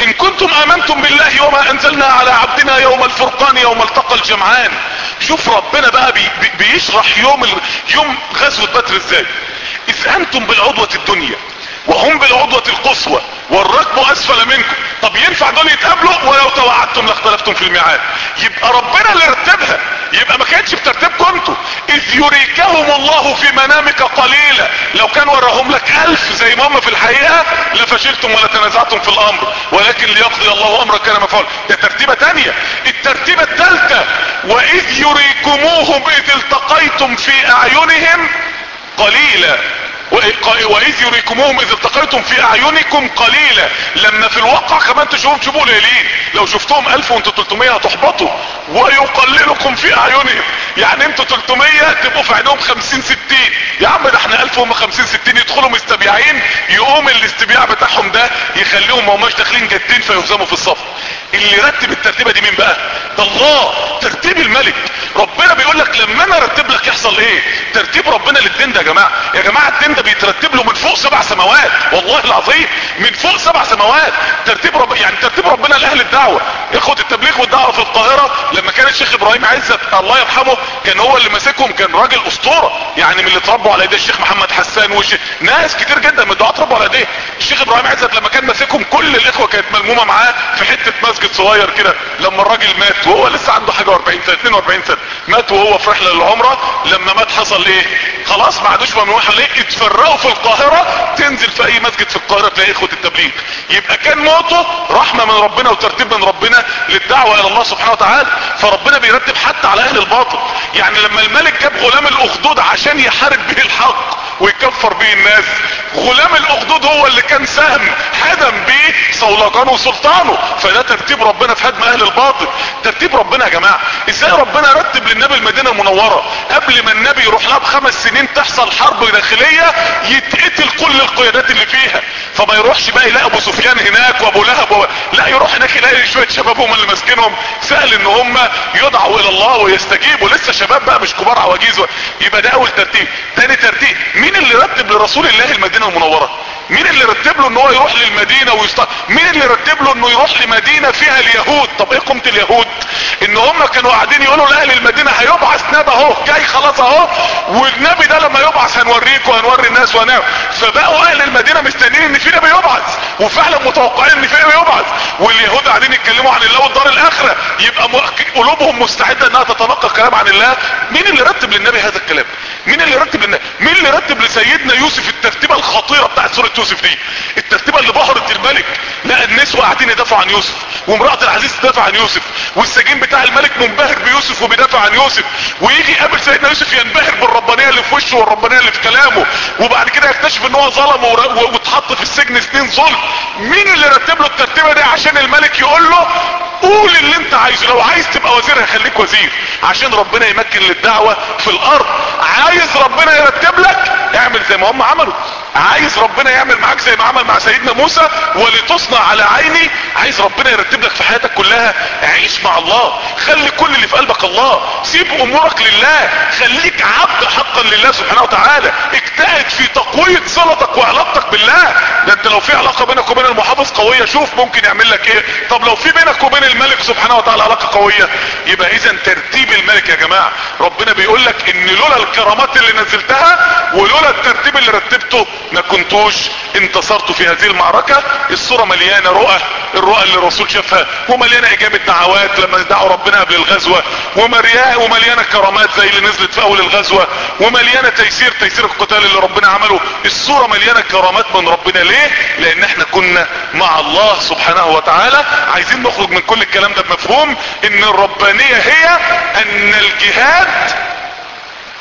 إن كنتم آمنتم بالله وما أنزلنا على عبدنا يوم الفرقان يوم التقى الجمعان. شوف ربنا بقى بي بي بيشرح يوم. يوم غزوة بدر إزاي إذ أنتم بالعضوة الدنيا وهم بالعضوة القصوى والركب أسفل منكم. طب ينفع دول يتقابلوا؟ ولو توعدتم لاختلفتم في الميعاد. يبقى ربنا اللي رتبها. يبقى ما كانتش بترتيبكم أنتوا. إذ يريكهم الله في منامك قليلا. لو كان وراهم لك ألف زي ما هم في الحقيقة لفشلتم ولا تنازعتم في الأمر. ولكن ليقضي الله أمرا كان مفعول. ده ترتيبة تانية. الترتيبة التالتة وإذ يريكموهم اذ التقيتم في أعينهم قليلا. واذ يريكموهم إذ التقيتم في أعينكم قليلا. لما في الواقع كمان تشوفهم تشوفوا قليلين. لو شفتهم ألف وانتوا 300 هتحبطوا. ويقللكم في أعينهم. يعني أنتوا 300 تبقوا في عينهم 50 60 يا عم ده إحنا 1000 وهم 50 60 يدخلوا مستبيعين يقوم الاستبياع بتاعهم ده يخليهم ما هماش داخلين جادين فيهزموا في الصف. اللي رتب الترتيبة دي مين بقى؟ ده الله ترتيب الملك. ربنا بيقول لك لما أنا أرتب لك يحصل إيه؟ ترتيب ربنا للدين ده يا جماعة. يا جماعة الدين ده بيترتب له من فوق سبع سماوات. والله العظيم من فوق سبع سماوات. ترتيب رب يعني ترتيب ربنا لأهل الدعوة. اخوه التبليغ والدعوة في القاهرة. لما كان الشيخ إبراهيم عزت الله يرحمه كان هو اللي ماسكهم كان راجل أسطورة. يعني من اللي اتربوا على ايديه الشيخ محمد حسان وش ناس كتير جدا من الدعاه اتربوا على إيديه. الشيخ إبراهيم عزت لما كان ماسكهم كل الإخوة كانت ملمومة معاه في حتة مسجد صغير كده لما الراجل مات وهو لسه عنده حاجة 40 سنة 42 سنة مات وهو في رحلة للعمرة لما مات حصل إيه؟ خلاص ما عادوش ممنوح عليه اتفرقوا في القاهرة تنزل في أي مسجد في القاهرة تلاقي اخوه التبليغ. يبقى كان موته رحمة من ربنا وترتيب من ربنا للدعوة إلى الله سبحانه وتعالى فربنا بيرتب حتى على أهل الباطل. يعني لما الملك جاب غلام الأخدود عشان يحارب به الحق ويكفر به الناس غلام الأخدود هو اللي كان سهم هدم به صولجانه وسلطانه. فده ترتيب ربنا في هدم أهل الباطل. ترتيب ربنا يا جماعة. إزاي ربنا رتب للنبي المدينة المنورة؟ قبل ما النبي يروح لها بخمس سنين تحصل حرب داخلية يتقتل كل القيادات اللي فيها. فما يروحش بقى يلاقي أبو سفيان هناك وأبو لهب. لا يروح هناك يلاقي شوية شباب هم اللي ماسكينهم. سهل إن هم يدعوا إلى الله ويستجيبوا. لسه شباب بقى مش كبار عواجيز و... يبقى ده أول ترتيب. تاني ترتيب مين اللي رتب لرسول الله المدينة المنورة؟ مين اللي رتب له ان هو يروح للمدينة ويست... مين اللي رتب له إنه يروح لمدينة فيها اليهود؟ طب إيه قيمة اليهود؟ إن هم كانوا قاعدين يقولوا لأهل المدينة هيبعث نبي أهو جاي خلاص أهو والنبي ده لما يبعث هنوريك وهنوري الناس وهنعمل فبقوا أهل المدينة مستنيين إن في نبي يبعث وفعلا متوقعين إن في نبي يبعث. واليهود قاعدين يتكلموا عن الله والدار الآخرة. يبقى. قلوبهم مستعدة إنها تتلقى كلام عن الله. مين اللي رتب للنبي هذا الكلام؟ مين اللي رتب للنبي مين اللي رتب لسيدنا يوسف الترتيبة الخطيرة بتاعت سورة يوسف دي؟ الترتيبة اللي بهرت الملك. لا النسوة قاعدين يدافعوا عن يوسف وامرأة العزيز تدافع عن يوسف والسجين بتاع الملك منبهر بيوسف وبيدافع عن يوسف ويجي يقابل سيدنا يوسف ينبهر بالربانية اللي في وشه والربانية اللي في كلامه وبعد كده يكتشف إن هو ظلم واتحط في السجن سنين ظلم. مين اللي رتب له الترتيبة دي عشان الملك يقول له قول اللي انت عايزه لو عايز تبقى وزير هيخليك وزير عشان ربنا يمكن للدعوة في الأرض. عايز ربنا يرتب لك اعمل زي ما هم عملوا. عايز ربنا يعمل معاك زي ما عمل مع سيدنا موسى ولتصنع على عيني. عايز ربنا يرتب لك في حياتك كلها. عيش مع الله. خلي كل اللي في قلبك الله. سيب أمورك لله. خليك عبد حقا لله سبحانه وتعالى. اجتهد في تقوية صلتك وعلاقتك بالله. ده انت لو في علاقة بينك وبين المحافظ قوية شوف ممكن يعمل لك إيه. طب لو في بينك وبين الملك سبحانه وتعالى علاقة قوية يبقى اذا ترتيب الملك يا جماعة. ربنا بيقول لك إن لولا الكرامات اللي نزلتها ولولا الترتيب اللي رتبته ما كنتوش انتصرتوا في هذه المعركة؟ الصورة مليانة رؤى الرؤى اللي الرسول شافها ومليانة إجابة دعوات لما دعوا ربنا قبل الغزوة ومليانة كرامات زي اللي نزلت في أول الغزوة ومليانة تيسير تيسير القتال اللي ربنا عمله. الصورة مليانة كرامات من ربنا. ليه؟ لأن إحنا كنا مع الله سبحانه وتعالى. عايزين نخرج من كل الكلام ده بمفهوم إن الربانية هي أن الجهاد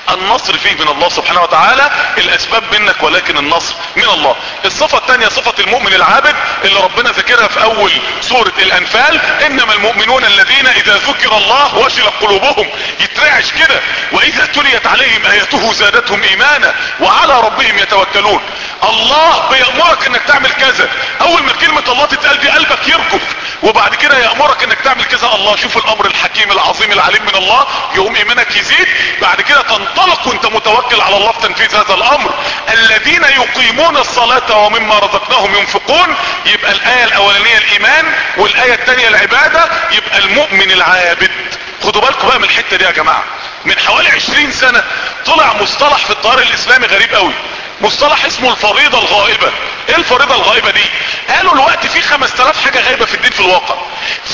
النصر فيه من الله سبحانه وتعالى الأسباب منك ولكن النصر من الله. الصفة الثانية صفة المؤمن العابد اللي ربنا ذكرها في أول سورة الأنفال إنما المؤمنون الذين إذا ذكر الله وجلت قلوبهم. يترعش كده. وإذا تليت عليهم آياته زادتهم إيمانا وعلى ربهم يتوكلون. الله بيأمرك إنك تعمل كذا. أول ما كلمة الله تتقال دي قلبك يركض. وبعد كده يأمرك إنك تعمل كذا. الله شوف الأمر الحكيم العظيم العليم من الله. يقوم إيمانك يزيد. بعد كده تنطلق وانت متوكل على الله في تنفيذ هذا الأمر. الذين يقيمون الصلاة ومما رزقناهم ينفقون يبقى الآية الأولانية الإيمان والآية الثانية العبادة يبقى المؤمن العابد. خدوا بالكم بقى من الحتة دي يا جماعة. من حوالي عشرين سنة طلع مصطلح في الطار الإسلامي غريب قوي. مصطلح اسمه الفريضة الغائبة. إيه الفريضة الغائبة دي؟ قالوا الوقت في خمس تلاف حاجة غايبة في الدين في الواقع.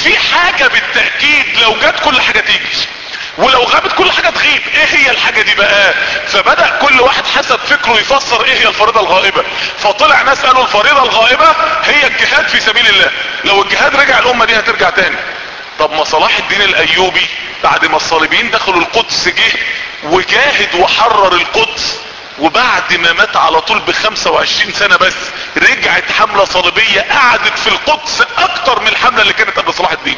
في حاجة بالتأكيد لو جت كل حاجة تيجي. ولو غابت كل حاجة تغيب إيه هي الحاجة دي بقى؟ فبدأ كل واحد حسب فكره يفسر إيه هي الفريضة الغائبة. فطلع ناس قالوا الفريضة الغائبة هي الجهاد في سبيل الله. لو الجهاد رجع الأمة دي هترجع تاني. طب ما صلاح الدين الأيوبي بعد ما الصليبيين دخلوا القدس جه وجاهد وحرر القدس وبعد ما مات على طول ب 25 سنة بس رجعت حملة صليبية قعدت في القدس أكتر من الحملة اللي كانت قبل صلاح الدين.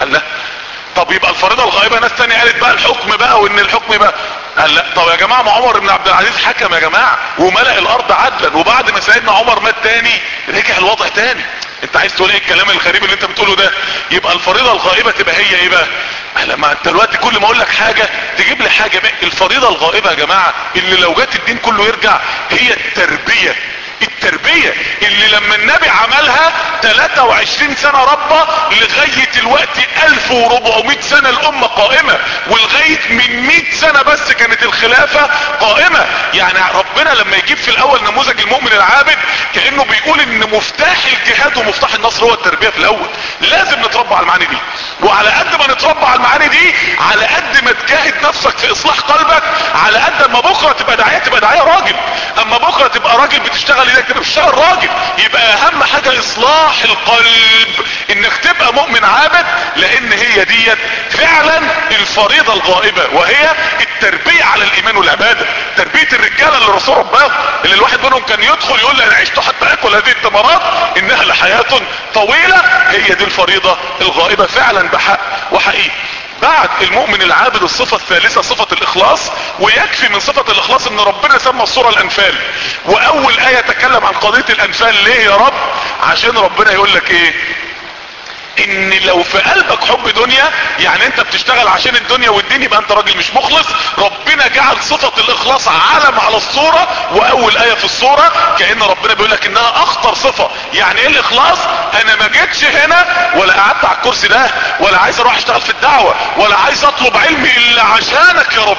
قال لا طب يبقى الفريضة الغائبة ناس تانية قالت بقى الحكم بقى وإن الحكم بقى. قال لا طب يا جماعة ما عمر بن عبد العزيز حكم يا جماعة وملأ الأرض عدلا وبعد ما سيدنا عمر مات تاني رجع الوضع تاني. أنت عايز تقول إيه الكلام الغريب اللي أنت بتقوله ده؟ يبقى الفريضة الغائبة تبقى هي إيه بقى؟ لما أنت دلوقتي كل ما أقول لك حاجة تجيب لي حاجة بقى. الفريضة الغائبة يا جماعة اللي لو جت الدين كله يرجع هي التربية. التربية اللي لما النبي عملها 23 سنة ربة لغاية الوقت 1400 سنة الأمة قائمة ولغاية من 100 سنة بس كانت الخلافة قائمة. يعني ربنا لما يجيب في الأول نموذج المؤمن العابد كأنه بيقول إن مفتاح الجهاد ومفتاح النصر هو التربية في الأول. لازم نتربى على المعاني دي. وعلى قد ما نتربى على المعاني دي على قد ما تجاهد نفسك في إصلاح قلبك على قد ما بكرة تبقى داعية تبقى داعية راجل. أما بكرة تبقى راجل بتشتغل إيدك تبقى بتشتغل راجل. يبقى أهم حاجة إصلاح القلب. إنك تبقى مؤمن عابد لأن هي ديت فعلا الفريضة الغائبة وهي التربية على الإيمان والعبادة. تربية الرجالة اللي الرسول رباه اللي الواحد منهم كان يدخل يقول لي أنا عشت حتى آكل هذه الثمرات إنها لحياة طويلة. هي دي الفريضة الغائبة فعلا بحق. وحقيقي بعد المؤمن العابد الصفة الثالثة صفة الإخلاص ويكفي من صفة الإخلاص إن ربنا سمى الصورة الأنفال. وأول آية تكلم عن قضية الأنفال ليه يا رب؟ عشان ربنا يقول لك إيه؟ إن لو في قلبك حب دنيا يعني أنت بتشتغل عشان الدنيا والدين يبقى أنت راجل مش مخلص. ربنا جعل صفة الإخلاص علم على الصورة وأول آية في الصورة كأن ربنا بيقول لك إنها أخطر صفة. يعني إيه الإخلاص؟ أنا ما جيتش هنا ولا قعدت على الكرسي ده ولا عايز أروح أشتغل في الدعوة ولا عايز أطلب علمي إلا عشانك يا رب.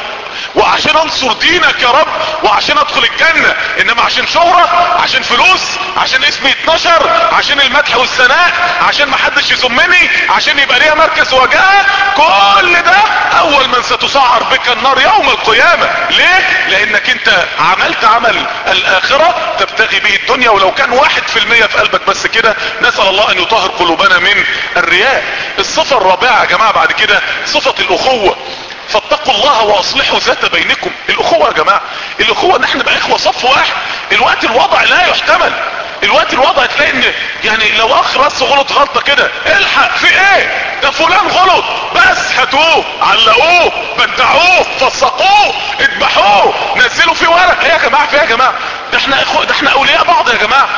وعشان انصر دينك يا رب وعشان ادخل الجنة. انما عشان شهرة عشان فلوس عشان اسمي يتنشر عشان المدح والثناء عشان محدش يذمني عشان يبقى ليا مركز وجاهة كل ده أول من ستسعر بك النار يوم القيامة. ليه؟ لأنك أنت عملت عمل الآخرة تبتغي به الدنيا. ولو كان واحد في المية في قلبك بس كده نسأل الله أن يطهر قلوبنا من الرياء. الصفة الرابعة يا جماعة بعد كده صفة الأخوة. فاتقوا الله واصلحوا ذات بينكم. الأخوة يا جماعة الأخوة إن إحنا نبقى إخوة صف واحد. الوقت الوضع لا يحتمل. الوقت الوضع تلاقي إن يعني لو أخ بس غلط غلطة كده الحق في إيه؟ ده فلان غلط. بس هاتوه علقوه بدعوه فسقوه اذبحوه نزلوا فيه ورق. إيه يا جماعة؟ في إيه يا جماعة؟ ده إحنا إخوة ده إحنا أولياء بعض يا جماعة.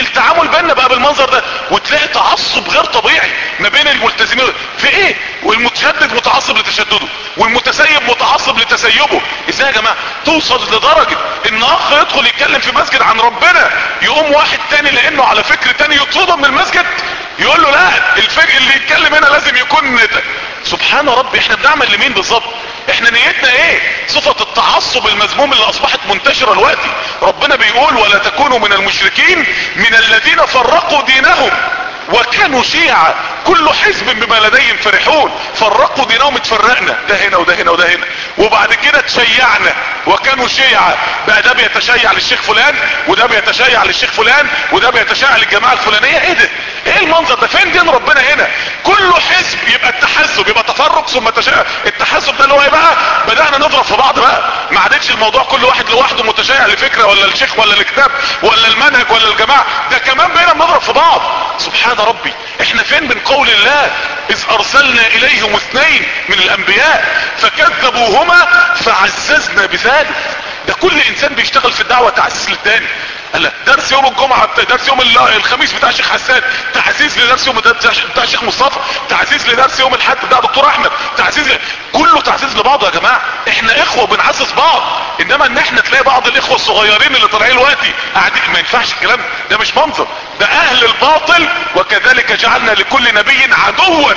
التعامل بيننا بقى بالمنظر ده وتلاقي تعصب غير طبيعي ما بين الملتزمين. في إيه؟ والمتشدد متعصب لتشدده والمتسيب متعصب لتسيبه. إزاي يا جماعة؟ توصل لدرجة إن أخ يدخل يتكلم في مسجد عن ربنا يقوم واحد تاني لأنه على فكر تاني يطرده من المسجد يقول له لا الفكر اللي يتكلم هنا لازم يكون سبحان ربي إحنا بنعمل لمين بالظبط؟ إحنا نيتنا إيه؟ صفة التعصب المذموم اللي أصبحت منتشرة دلوقتي. ربنا بيقول ولا تكونوا من المشركين من الذين فرقوا دينهم. وكانوا شيعا كل حزب بما لديهم فرحون. فرقوا دينهم اتفرقنا. ده هنا وده هنا وده هنا. وبعد كده تشيعنا. وكانوا شيعا بقى ده بيتشيع للشيخ فلان وده بيتشيع للشيخ فلان وده بيتشيع للجماعة الفلانية. إيه ده؟ إيه المنظر ده؟ فين دين ربنا هنا؟ كل حزب يبقى التحزب يبقى تفرق ثم تشيع. التحزب ده اللي هو إيه بقى؟ بدأنا نضرب في بعض بقى. ما عادتش الموضوع كل واحد لوحده متشيع لفكرة ولا الشيخ ولا الكتاب ولا المنهج ولا الجماعة. ده كمان بقينا بنضرب في بعض. سبحان ربي. إحنا فين من قول الله؟ إذ أرسلنا إليهم اثنين من الأنبياء فكذبوهما فعززنا بثالث ده كل إنسان بيشتغل في الدعوة تعزيز للتاني. قال درس يوم الجمعة درس يوم الخميس بتاع الشيخ حسان. تعزيز لدرس يوم بتاع الشيخ مصطفى. تعزيز لدرس يوم الحد بتاع دكتور أحمد. تعزيز. كله تعزيز لبعضه يا جماعة. إحنا إخوة بنعزز بعض. إنما إن إحنا تلاقي بعض الإخوة الصغيرين اللي طالعين دلوقتي قاعدين ما ينفعش الكلام ده. مش منظر ده أهل الباطل وكذلك جعلنا لكل نبي عدوا.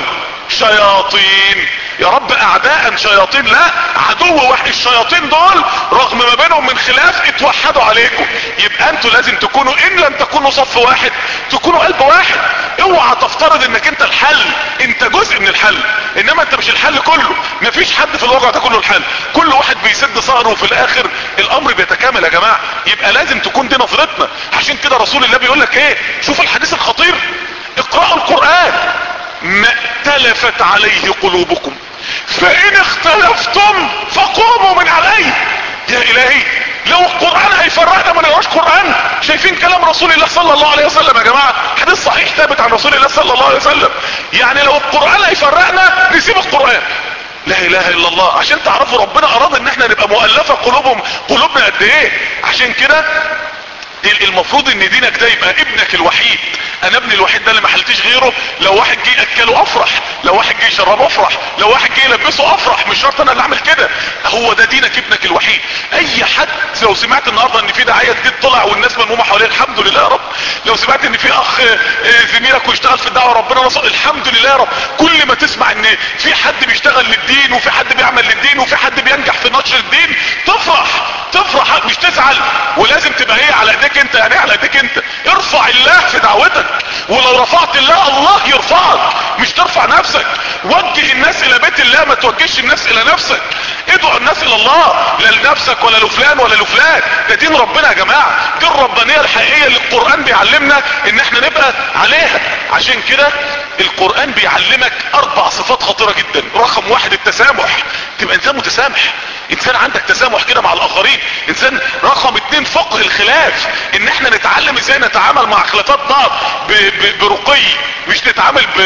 شياطين. يا رب أعداء شياطين. لا عدو واحد الشياطين دول رغم ما بينهم من خلاف اتوحدوا عليكم. يبقى أنتوا لازم تكونوا إن لم تكونوا صف واحد تكونوا قلب واحد. اوعى تفترض إنك أنت الحل. أنت جزء من الحل. إنما أنت مش الحل كله. مفيش حد في الواقع ده كله الحل كل واحد بيسد ثغره وفي الآخر الأمر بيتكامل يا جماعة. يبقى لازم تكون دي نظرتنا. عشان كده رسول الله بيقول لك إيه؟ شوف الحديث الخطير. اقرأوا القرآن. ما ائتلفت عليه قلوبكم. فإن اختلفتم فقوموا من عليه. يا إلهي لو القرآن هيفرقنا ما نقراش قرآن. شايفين كلام رسول الله صلى الله عليه وسلم يا جماعة؟ حديث صحيح ثابت عن رسول الله صلى الله عليه وسلم. يعني لو القرآن هيفرقنا نسيب القرآن. لا إله إلا الله. عشان تعرفوا ربنا أراد إن إحنا نبقى مؤلفة قلوبهم. قلوبنا قد إيه؟ عشان كده المفروض إن دينك ده يبقى ابنك الوحيد. أنا ابني الوحيد ده اللي ما حلتش غيره. لو واحد جه أكله أفرح. لو واحد جه يشربه أفرح. لو واحد جه يلبسه أفرح. مش شرط أنا اللي أعمل كده. هو ده دينك ابنك الوحيد. أي حد لو سمعت النهارده إن في داعيه جديد طلع والناس ملمومة حواليه الحمد لله يا رب. لو سمعت إن في أخ زميلك ويشتغل في الدعوة ربنا نصر الحمد لله يا رب. كل ما تسمع إن في حد بيشتغل للدين وفي حد بيعمل للدين وفي حد بينجح في نشر الدين تفرح. تفرح. مش تزعل. ولازم تبقى هي على ايديك انت يعني على ايديك انت؟ ارفع الله في دعوتك. ولو رفعت الله الله يرفعك. مش ترفع نفسك. وجه الناس إلى بيت الله ما توجهش الناس إلى نفسك. ادعو الناس إلى الله. لا لنفسك ولا لفلان ولا لفلان. ده دين ربنا يا جماعة. دي الربانية الحقيقية اللي القرآن بيعلمنا إن إحنا نبقى عليها. عشان كده القرآن بيعلمك أربع صفات خطيرة جدا. رقم واحد التسامح. تبقى إنسان متسامح. إنسان عندك تسامح كده مع الآخرين. إنسان رقم اتنين فقه الخلاف. ان إحنا نتعلم إزاي نتعامل مع خلافات بعض برقي مش نتعامل ب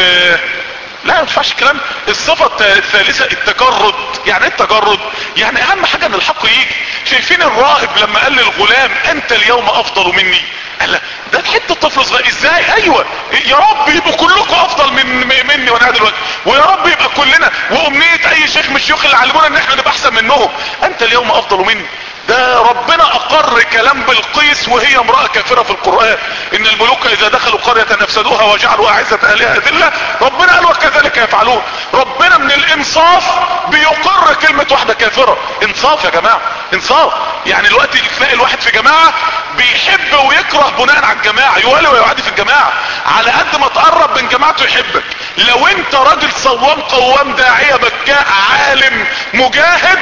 لا ما ينفعش الكلام. الصفة الثالثة التجرد. يعني إيه التجرد؟ يعني أهم حاجة إن الحق يجي. شايفين الراهب لما قال للغلام أنت اليوم أفضل مني. قال ده حتة طفل صغير إزاي؟ أيوه. يا رب يبقوا كلكم أفضل من مني وأنا دلوقتي. ويا رب يبقى كلنا. وأمنية أي شيخ من الشيوخ اللي علمونا إن إحنا نبقى أحسن منهم. أنت اليوم أفضل مني. ده ربنا أقر كلام بالقيس وهي امرأة كافرة في القرآن. إن الملوك إذا دخلوا قرية نفسدوها وجعلوا أعزة أهلها ذلة ربنا قال وكذلك يفعلون. ربنا من الإنصاف بيقر كلمة واحدة كافرة. إنصاف يا جماعة. إنصاف. يعني الوقت تلاقي الواحد في جماعة بيحب ويكره بناء على الجماعة يوالي ويعادي في الجماعة. على قد ما تقرب من جماعته يحبك. لو انت راجل صوام قوام داعية بكاء عالم مجاهد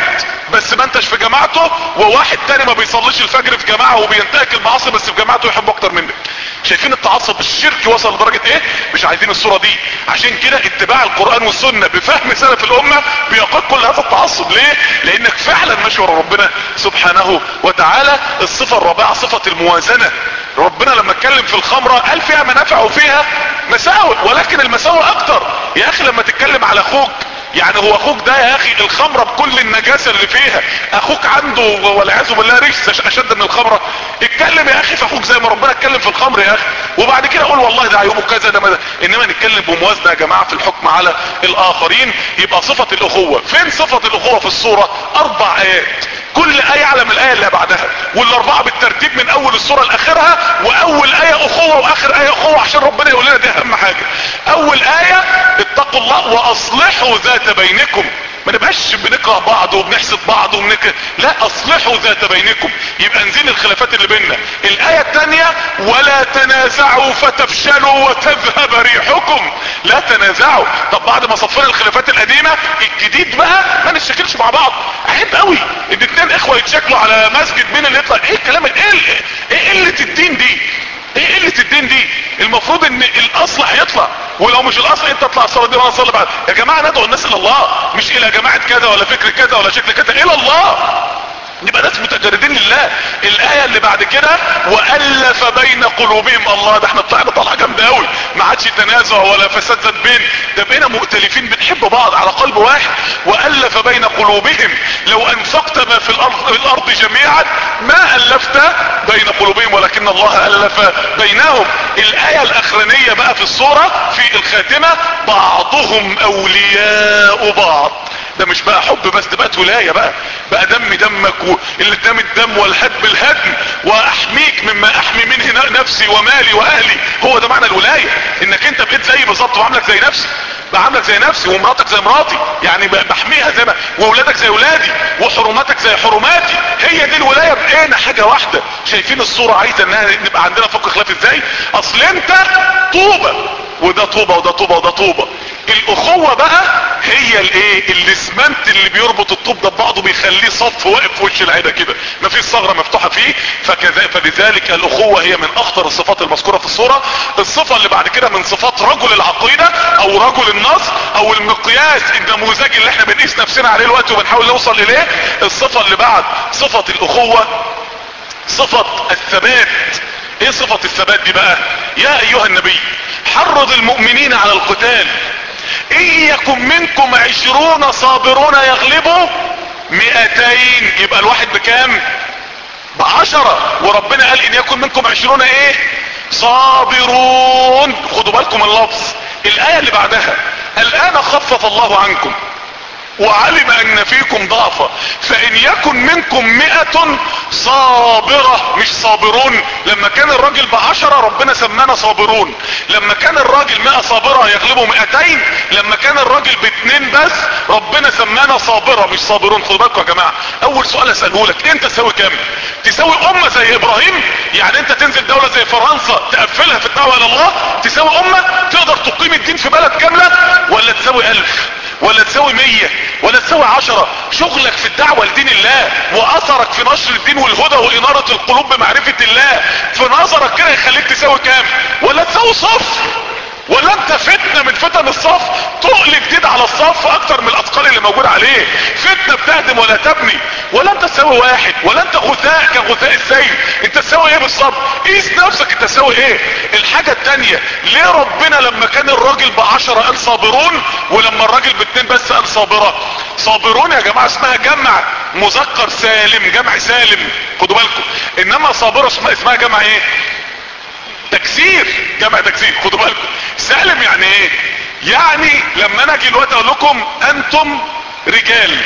بس ما انتش في جماعته وواحد تاني ما بيصليش الفجر في جماعة وبينتهك المعاصي بس في جماعته يحبه أكتر منك. شايفين التعصب الشرك وصل لدرجة إيه؟ مش عايزين الصورة دي. عشان كده اتباع القرآن والسنة بفهم سلف الأمة بيقود كل هذا التعصب. ليه؟ لأنك فعلا ماشي ورا ربنا سبحانه وتعالى. الصفة الرابعة صفة الموازنة. ربنا لما اتكلم في الخمرة قال فيها منافع وفيها مساوئ ولكن المساوئ أكتر. يا أخي لما تتكلم على أخوك يعني هو أخوك ده يا أخي الخمرة بكل النجاسة اللي فيها. أخوك عنده والعياذ بالله رجس أشد من الخمرة. اتكلم يا أخي في أخوك زي ما ربنا اتكلم في الخمر يا أخي. وبعد كده أقول والله ده عيوبه كذا ده. إنما نتكلم بموازنة يا جماعة في الحكم على الآخرين. يبقى صفة الأخوة. فين صفة الأخوة في الصورة؟ أربع آيات. كل آية على من الآية اللي بعدها. والأربعة بالترتيب من أول الصورة لآخرها وأول آية أخوة وآخر آية أخوة عشان ربنا يقول لنا دي أهم حاجة. أول آية اتقوا الله وأصلحوا ذات بينكم. ما نبقاش بنكره بعض وبنحسد بعض وبنك لا أصلحوا ذات بينكم. يبقى نزيل الخلافات اللي بيننا. الآية التانية ولا تنازعوا فتفشلوا وتذهب ريحكم. لا تنازعوا. طب بعد ما صفينا الخلافات القديمة الجديد بقى ما نتشكلش مع بعض. عيب قوي إن اتنين إخوة يتشكلوا على مسجد مين اللي يطلع. إيه الكلام إيه إيه قلة الدين دي؟ إيه قلة الدين دي. المفروض إن الأصل هيطلع. ولو مش الأصل أنت تطلع الصلاة دي وأنا اصلي بعد. يا جماعة ندعو الناس إلى الله. مش إلى جماعة كذا ولا فكر كذا ولا شكل كذا. إلى الله. الآية اللي بعد كده وألف بين قلوبهم الله. ده إحنا طلعنا طلعة جامدة قوي ما عادش تنازع ولا فساد ذات بين ده بقينا مؤتلفين بنحب بعض على قلب واحد وألف بين قلوبهم لو أنفقت ما في الأرض, في الأرض جميعا ما ألفت بين قلوبهم ولكن الله ألف بينهم. الآية الأخرانية بقى في الصورة في الخاتمة بعضهم أولياء بعض. ده مش بقى حب بس ده بقت ولاية بقى. بقى دم دمك واللي دم الدم والهدم الهدم. وأحميك مما أحمي منه نفسي ومالي وأهلي. هو ده معنى الولاية. إنك أنت بقيت زي بالظبط وعاملك زي نفسي بعاملك زي نفسي ومراتك زي مراتي. يعني بحميها زي ما واولادك زي اولادي وحرماتك زي حرماتي. هي دي الولاية. بقينا حاجة واحدة. شايفين الصورة عايزة إنها نبقى عندنا فقه خلاف إزاي؟ أصل أنت طوبة. وده طوبة وده طوبة وده طوبة. الأخوة بقى هي الإيه؟ الاسمنت اللي بيربط الطوب ده ببعضه بيخليه صف واقف في وش العيدة كده. مفيش ثغرة مفتوحة فيه. فكذا فلذلك الأخوة هي من أخطر الصفات المذكورة في الصورة. الصفة اللي بعد كده من صفات رجل العقيدة أو رجل النصر أو المقياس النموذجي اللي إحنا بنقيس نفسنا عليه الوقت وبنحاول نوصل إليه. الصفة اللي بعد صفة الأخوة صفة الثبات. إيه صفة الثبات دي بقى. يا أيها النبي حرض المؤمنين على القتال. إن يكن منكم عشرون صابرون يغلبوا مئتين. يبقى الواحد بكام؟ بعشرة. وربنا قال إن يكن منكم عشرون إيه؟ صابرون. خدوا بالكم اللفظ. الآية اللي بعدها الآن خفف الله عنكم. وعلم أن فيكم ضعفا. فإن يكن منكم مئة صابرة مش صابرون. لما كان الراجل بعشرة ربنا سمانا صابرون. لما كان الراجل مئة صابرة يغلبوا مئتين. لما كان الراجل باتنين بس ربنا سمانا صابرة مش صابرون. خدوا بالكم يا جماعة. أول سؤال أسأله لك أنت تساوي كام؟ تساوي أمة زي إبراهيم؟ يعني أنت تنزل دولة زي فرنسا تقفلها في الدعوة إلى الله؟ تساوي أمة؟ تقدر تقيم الدين في بلد كاملة؟ ولا تساوي ألف؟ ولا تساوي مية ولا تساوي عشرة. شغلك في الدعوة لدين الله وأثرك في نشر الدين والهدى وإنارة القلوب بمعرفة الله. في نظرك كده يخليك تساوي كام؟ ولا تساوي صفر. ولا انت فتنة من فتن الصف تقل جديد على الصف أكتر من الأثقال اللي موجود عليه. فتنة بتهدم ولا تبني. ولا انت تساوي واحد ولا انت غثاء كغثاء السيل. انت تساوي إيه بالظبط قيس نفسك انت تساوي إيه؟ الحاجة التانية ليه ربنا لما كان الراجل بعشرة قال صابرون؟ ولما الراجل باتنين بس قال صابرة. صابرون يا جماعة اسمها جمع مذكر سالم جمع سالم. خدوا بالكم. إنما صابرة اسمها جمع إيه؟ تكسير جمع تكسير خدوا بالكم. سالم يعني إيه؟ يعني لما أنا أجي الوقت أقول لكم أنتم رجال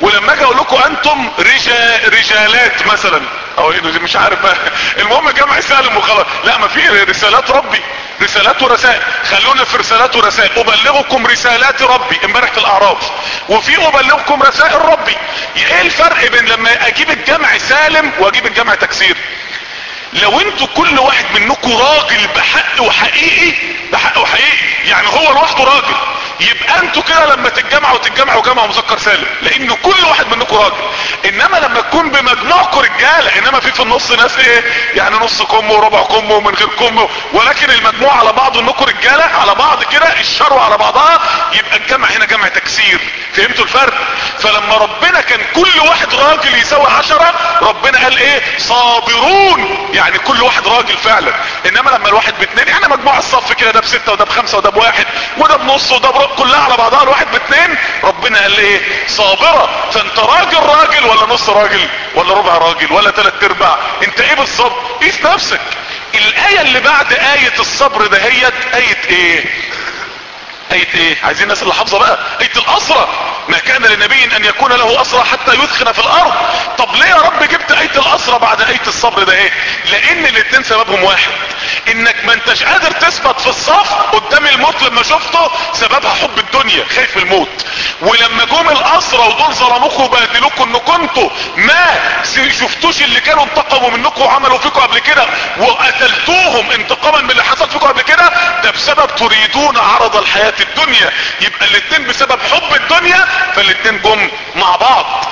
ولما أجي أقول لكم أنتم رجال رجالات مثلا. أو مش عارف بقى. المهم جمع سالم وخلاص. لا ما في رسالات ربي. رسالات ورسائل خلونا في رسالات ورسائل أبلغكم رسالات ربي. إمبارح في الأعراف. وفي أبلغكم رسائل ربي إيه الفرق بين لما أجيب الجمع سالم وأجيب الجمع تكسير؟ لو أنتوا كل واحد منكم راجل بحق وحقيقي بحق وحقيقي يعني هو لوحده راجل يبقى أنتوا كده لما تتجمعوا تتجمعوا جمع مذكر سالم لأن كل واحد منكم راجل. إنما لما تكون بمجموعكم رجاله إنما في في النص ناس إيه؟ يعني نص كم وربع كم ومن غير كم ولكن المجموع على بعض انكم رجاله على بعض كده الشروا على بعضها يبقى الجمع هنا جمع تكسير. فهمتوا الفرق؟ فلما ربنا كان كل واحد راجل يساوي عشرة ربنا قال إيه؟ صابرون. يعني كل واحد راجل فعلا. إنما لما الواحد باتنين يعني مجموع الصف كده ده بستة وده بخمسة وده بواحد وده بنص وده بربع كلها على بعضها الواحد باتنين ربنا قال إيه؟ صابرة. فأنت راجل راجل ولا نص راجل ولا ربع راجل ولا تلات أرباع؟ أنت إيه بالظبط؟ قيس نفسك. الآية اللي بعد آية الصبر دهيت آية إيه؟ اية إيه؟ عايزين الناس اللي حافظة بقى. اية الاسرة ما كان لنبي أن يكون له أسرى حتى يثخن في الأرض. طب ليه يا رب جبت اية الاسرة بعد اية الصبر ده إيه؟ لأن الاتنين سببهم واحد. إنك ما أنتش قادر في الصف قدام الموت لما شفته سببها حب الدنيا خايف الموت. ولما جم الاسرى ودول ظلموكوا وبهدلوكوا إن كنتوا ما شفتوش اللي كانوا انتقموا منكم وعملوا فيكم قبل كده وقتلتوهم انتقاما من اللي حصل فيكم قبل كده ده بسبب تريدون عرض الحياة الدنيا. يبقى الاتنين بسبب حب الدنيا فالاتنين جم مع بعض.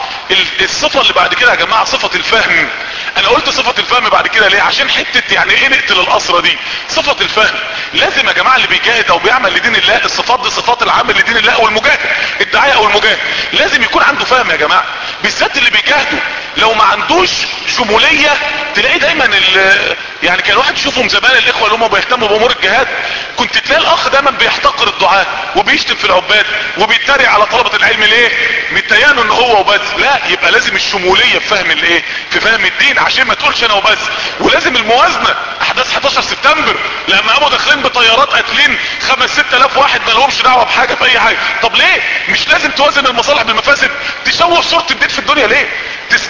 الصفة اللي بعد كده يا جماعة صفة الفهم. أنا قلت صفة الفهم بعد كده ليه؟ عشان حتة يعني إيه نقتل الاسرة دي. صفة الفهم. لازم يا جماعة اللي بيجاهد أو بيعمل لدين الله الصفات دي صفات العامل لدين الله أو المجاهد. الداعية أو المجاهد. لازم يكون عنده فهم يا جماعة. بالذات اللي بيجاهدوا لو ما عندوش شمولية تلاقيه دايما يعني كان واحد يشوفهم زمان الإخوة اللي هم بيهتموا بأمور الجهاد كنت تلاقي الأخ دايما بيحتقر الدعاء وبيشتم في العباد وبيتريق على طلبة العلم. ليه؟ متيانه إن هو وبس. لا يبقى لازم الشمولية في فهم الإيه؟ في فهم الدين. عشان ما تقولش أنا وبس. ولازم الموازنة. أحداث 11 سبتمبر. لما قاموا داخلين بطيارات قاتلين 5 6000 واحد ما لهمش دعوة بحاجة في اي حاجة. طب ليه؟ مش لازم توازن المصالح بالمفاسد. تشوه صورة الدين في الدنيا ليه؟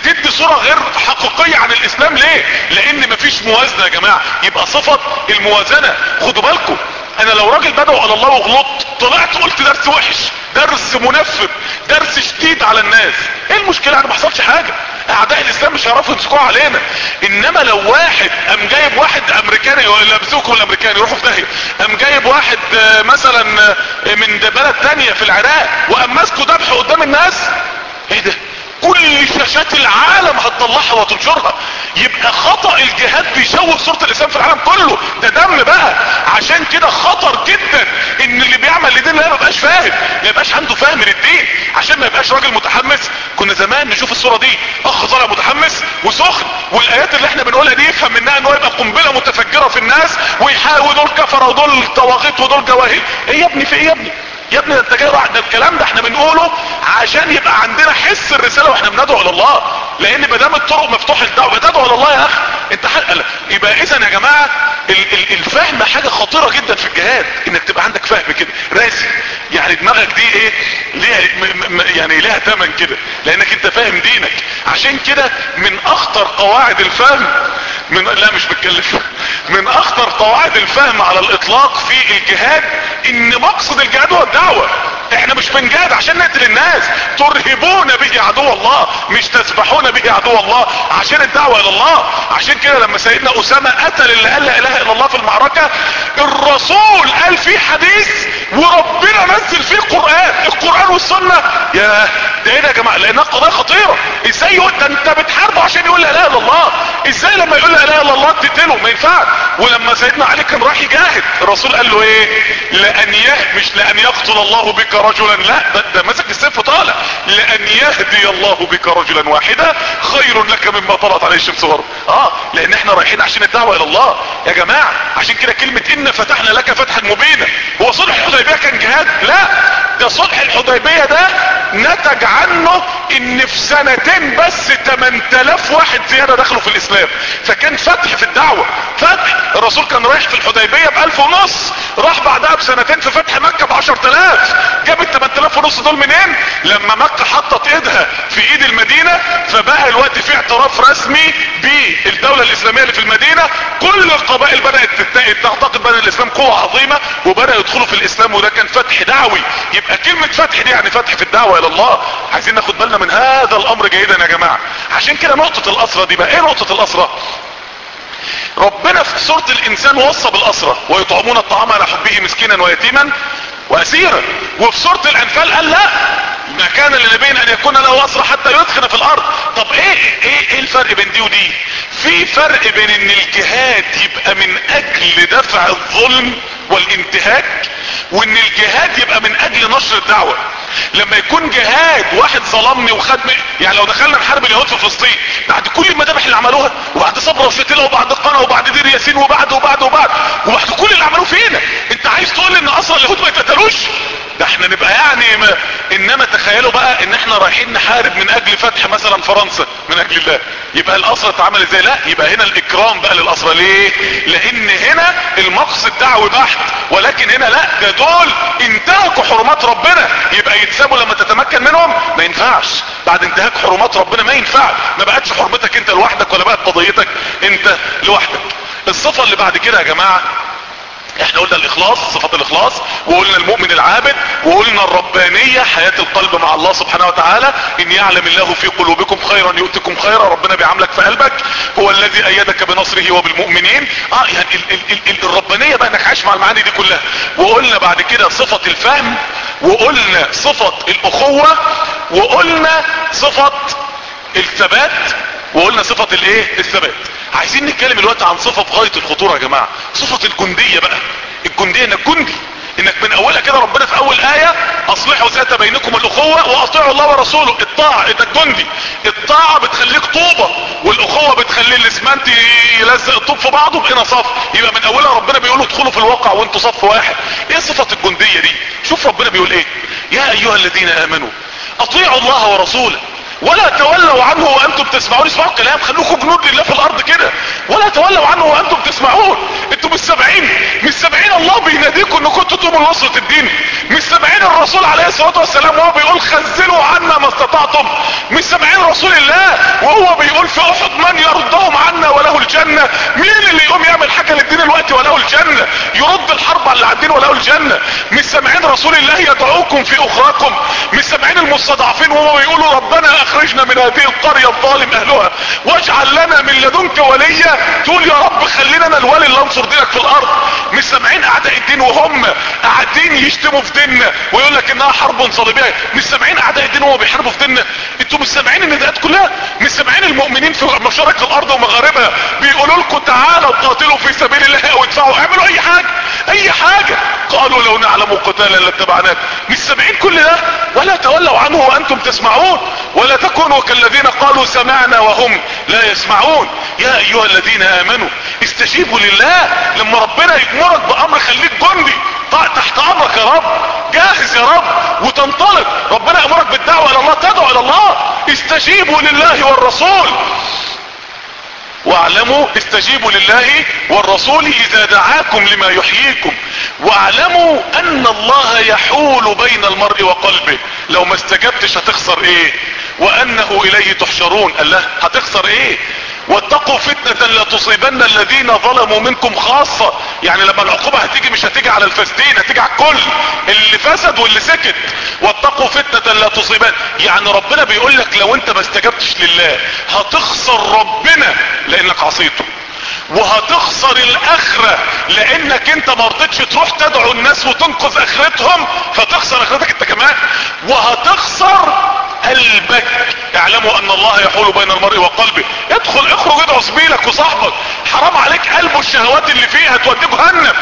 تدي صورة غير حقيقية عن الإسلام ليه؟ لأن مفيش موازنة يا جماعة. يبقى صفه الموازنة. خدوا بالكم. أنا لو راجل بدعو على الله وغلطت طلعت قلت درس وحش درس منفر درس شديد على الناس. إيه المشكلة؟ أنا ما حصلش حاجة. أعداء الإسلام مش هيعرفوا يمسكوها علينا. إنما لو واحد قام جايب واحد أمريكاني بيمسكوا الأمريكاني يروحوا في داهية. قام جايب واحد آه، مثلا آه، من بلد تانية في العراق وقام ماسكه ذبح قدام الناس. إيه ده؟ كل شاشات العالم هتطلعها وتنشرها. يبقى خطأ الجهاد بيشوه صورة الاسلام في العالم كله. ده دم بقى. عشان كده خطر جدا إن اللي بيعمل لدين ما يبقاش فاهم. ما يبقاش عنده فهم للدين. عشان ما يبقاش راجل متحمس. كنا زمان نشوف الصورة دي. أخ طالع متحمس وسخن. والآيات اللي إحنا بنقولها دي يفهم منها إن هو يبقى قنبلة متفجرة في الناس ويحاول دول كفر ودول طواغيت ودول جواهر. إيه يا ابني؟ في إيه يا ابني؟ يا ابني ده انت ده الكلام ده إحنا بنقوله عشان يبقى عندنا حس الرسالة وإحنا بندعو إلى الله. لأن ما دام الطرق مفتوحة للدعوه بتدعو إلى الله يا أخي أنت حق يبقى إذا يا جماعة ال ال الفهم حاجة خطيرة جدا في الجهاد إنك تبقى عندك فهم كده. راسي. يعني دماغك دي إيه ليها يعني ليها ثمن كده لأنك أنت فاهم دينك. عشان كده من أخطر قواعد الفهم من لا مش بتكلم من أخطر قواعد الفهم على الإطلاق في الجهاد إن مقصد الجهاد هو الدعوة. إحنا مش بنجاهد عشان نقتل الناس. ترهبون به عدو الله مش تسبحون به عدو الله عشان الدعوة إلى الله. عشان كده لما سيدنا أسامة قتل اللي قال لا إله إلا الله في المعركة الرسول قال فيه حديث وربنا نزل فيه قرآن القرآن والسنة. يا ده إيه يا جماعة؟ لانها قضايا خطيرة إزاي يقول ده أنت بتحاربه عشان يقول لا إله إلا الله؟ إزاي لما يقول لا إله إلا الله تقتله؟ ما ينفعش. ولما سيدنا علي كان راح يجاهد الرسول قال له إيه؟ لأن يه مش لأن يقتل الله بك رجلا. لا ده, ده مسك السيف وطالع. لأن يهدي الله بك رجلا واحدا خير لك مما طلعت عليه الشمس غرب آه لأن إحنا رايحين عشان الدعوة إلى الله. يا جماعة عشان كده كلمة إن فتحنا لك فتحا مبينا. هو صلح الحديبية كان جهاد؟ لا. ده صلح الحديبية ده نتج عنه إن في سنتين بس 8000 واحد زيادة دخلوا في الإسلام. فكان فتح في الدعوة. فتح. الرسول كان رايح في الحديبية بألف ونص. راح بعدها بسنتين في فتح مكة ب 10000 جاب ال 8000 ونص دول منين؟ لما مكة حطت إيدها في إيد المدينة فبقى الوقت في اعتراف رسمي بالدولة الإسلامية اللي في المدينة. كل القبائل بدأت تت- تعتقد بان الإسلام قوة عظيمة وبدأوا يدخلوا في الإسلام وده كان فتح دعوي. يبقى كلمة فتح دي يعني فتح في الدعوة إلى الله. عايزين ناخد بالنا من هذا الأمر جيدا يا جماعة. عشان كده نقطة الأسرة دي بقى. إيه نقطة الأسرة؟ ربنا في سورة الإنسان وصى بالأسرة ويطعمون الطعام على حبه مسكينا ويتيما وأسيرا. وفي سورة الأنفال قال لا ما كان لنبي أن يكون له اسرى حتى يدخن في الأرض. طب إيه إيه إيه الفرق بين دي ودي؟ في فرق بين إن الجهاد يبقى من أجل دفع الظلم والانتهاك وإن الجهاد يبقى من أجل نشر الدعوة. لما يكون جهاد واحد ظلمني وخد يعني لو دخلنا نحارب اليهود في فلسطين بعد كل المذابح اللي عملوها وبعد صبر وشتيلة وبعد قنا وبعد دير ياسين وبعد وبعد وبعد وبعد كل اللي عملوه فينا أنت عايز تقول إن أصلا اليهود ما يتقتلوش؟ ده إحنا نبقى يعني ما انما تخيلوا بقى ان إحنا رايحين نحارب من أجل فتح مثلا فرنسا من أجل الله. يبقى الأسرة اتعمل إزاي؟ لا يبقى هنا الإكرام بقى للأسرة. ليه؟ لأن هنا المقصد دعوي بحت ولكن هنا لا ده دول انتهكوا حرمات ربنا. يبقى يتسابوا لما تتمكن منهم؟ ما ينفعش. بعد انتهاك حرمات ربنا ما ينفع. ما بقتش حرمتك انت لوحدك ولا بقت قضيتك انت لوحدك. الصفة اللي بعد كده يا جماعة إحنا قلنا الإخلاص صفة الإخلاص وقلنا المؤمن العابد وقلنا الربانية حياة القلب مع الله سبحانه وتعالى إن يعلم الله في قلوبكم خيرا يؤتكم خيرا ربنا بيعاملك في قلبك هو الذي أيدك بنصره وبالمؤمنين. آه يعني ال ال ال ال الربانية بقى إنك عايش مع المعاني دي كلها. وقلنا بعد كده صفة الفهم وقلنا صفة الأخوة وقلنا صفة الثبات. وقلنا صفة الايه؟ الثبات. عايزين نتكلم الوقت عن صفة في غاية الخطورة يا جماعة. صفة الجندية بقى. الجندية انك جندي انك من أولها كده ربنا في أول آية أصلحوا ذات بينكم الأخوة وأطيعوا الله ورسوله. الطاعة انك جندي الطاعة بتخليك طوبة والأخوة بتخلي الاسمنت يلزق الطوب في بعضه بقينا صف. يبقى من أولها ربنا بيقول ادخلوا في الواقع وانتوا صف واحد. إيه صفة الجندية دي؟ شوف ربنا بيقول إيه. يا أيها الذين آمنوا أطيعوا الله ورسوله. ولا تولوا عنه وأنتم تسمعون اسمعوا الكلام خلوكم جنود لله في الأرض كده. ولا تولوا عنه وأنتم تسمعون أنتم مش سامعين مش سامعين الله بيناديكم ان كنتوا تقوموا نصرة الدين. مش سامعين الرسول عليه الصلاة والسلام وهو بيقول خزلوا عنا ما استطعتم. مش سامعين رسول الله وهو بيقول في أحد من يردهم عنا وله الجنة. مين اللي يقوم يعمل حاجة للدين الوقت وله الجنة؟ يرد الحرب على الدين وله الجنة. مش سامعين رسول الله يدعوكم في أخراكم. مش سامعين المستضعفين وهو بيقولوا ربنا أخرجنا من هذه القرية الظالم أهلها. واجعل لنا من لدنك وليا. تقول يا رب خلينا أنا الولي اللي أنصر دينك في الأرض. مش سامعين أعداء الدين وهم قاعدين يشتموا في ديننا. ويقول لك إنها حرب صليبية. مش سامعين أعداء الدين وهو بيحاربوا في ديننا. أنتوا مش سامعين النداءات كلها مش سامعين المؤمنين في مشارق الأرض ومغاربها. بيقولوا لكم تعالوا قاتلوا في سبيل الله أو ادفعوا. اعملوا أي حاجة. أي حاجة. قالوا لو نعلم قتالا لاتبعناك. مش سامعين كل ده؟ ولا تولوا عنه وأنتم تسمعون. ولا تكونوا كالذين قالوا سمعنا وهم لا يسمعون. يا أيها الذين آمنوا استجيبوا لله. لما ربنا يأمرك بأمر خليك جندي. تحت أمرك يا رب. جاهز يا رب. وتنطلق. ربنا يأمرك بالدعوة إلى الله تدعو إلى الله. استجيبوا لله والرسول. واعلموا استجيبوا لله والرسول إذا دعاكم لما يحييكم. واعلموا أن الله يحول بين المرء وقلبه. لو ما استجبتش هتخسر إيه؟ وأنه إليه تحشرون. قال له هتخسر إيه؟ واتقوا فتنة لا تصيبن الذين ظلموا منكم خاصة. يعني لما العقوبة هتيجي مش هتيجي على الفاسدين هتيجي على الكل. اللي فسد واللي سكت. واتقوا فتنة لا تصيبن. يعني ربنا بيقول لك لو انت ما استجبتش لله هتخسر ربنا لأنك عصيته. وهتخسر الآخرة. لأنك أنت ما رضيتش تروح تدعو الناس وتنقذ آخرتهم فتخسر آخرتك أنت كمان. وهتخسر قلبك. اعلموا أن الله يحول بين المرء وقلبه. ادخل اخرج ادعو زميلك وصاحبك. حرام عليك قلبه الشهوات اللي فيه هتوديه جهنم.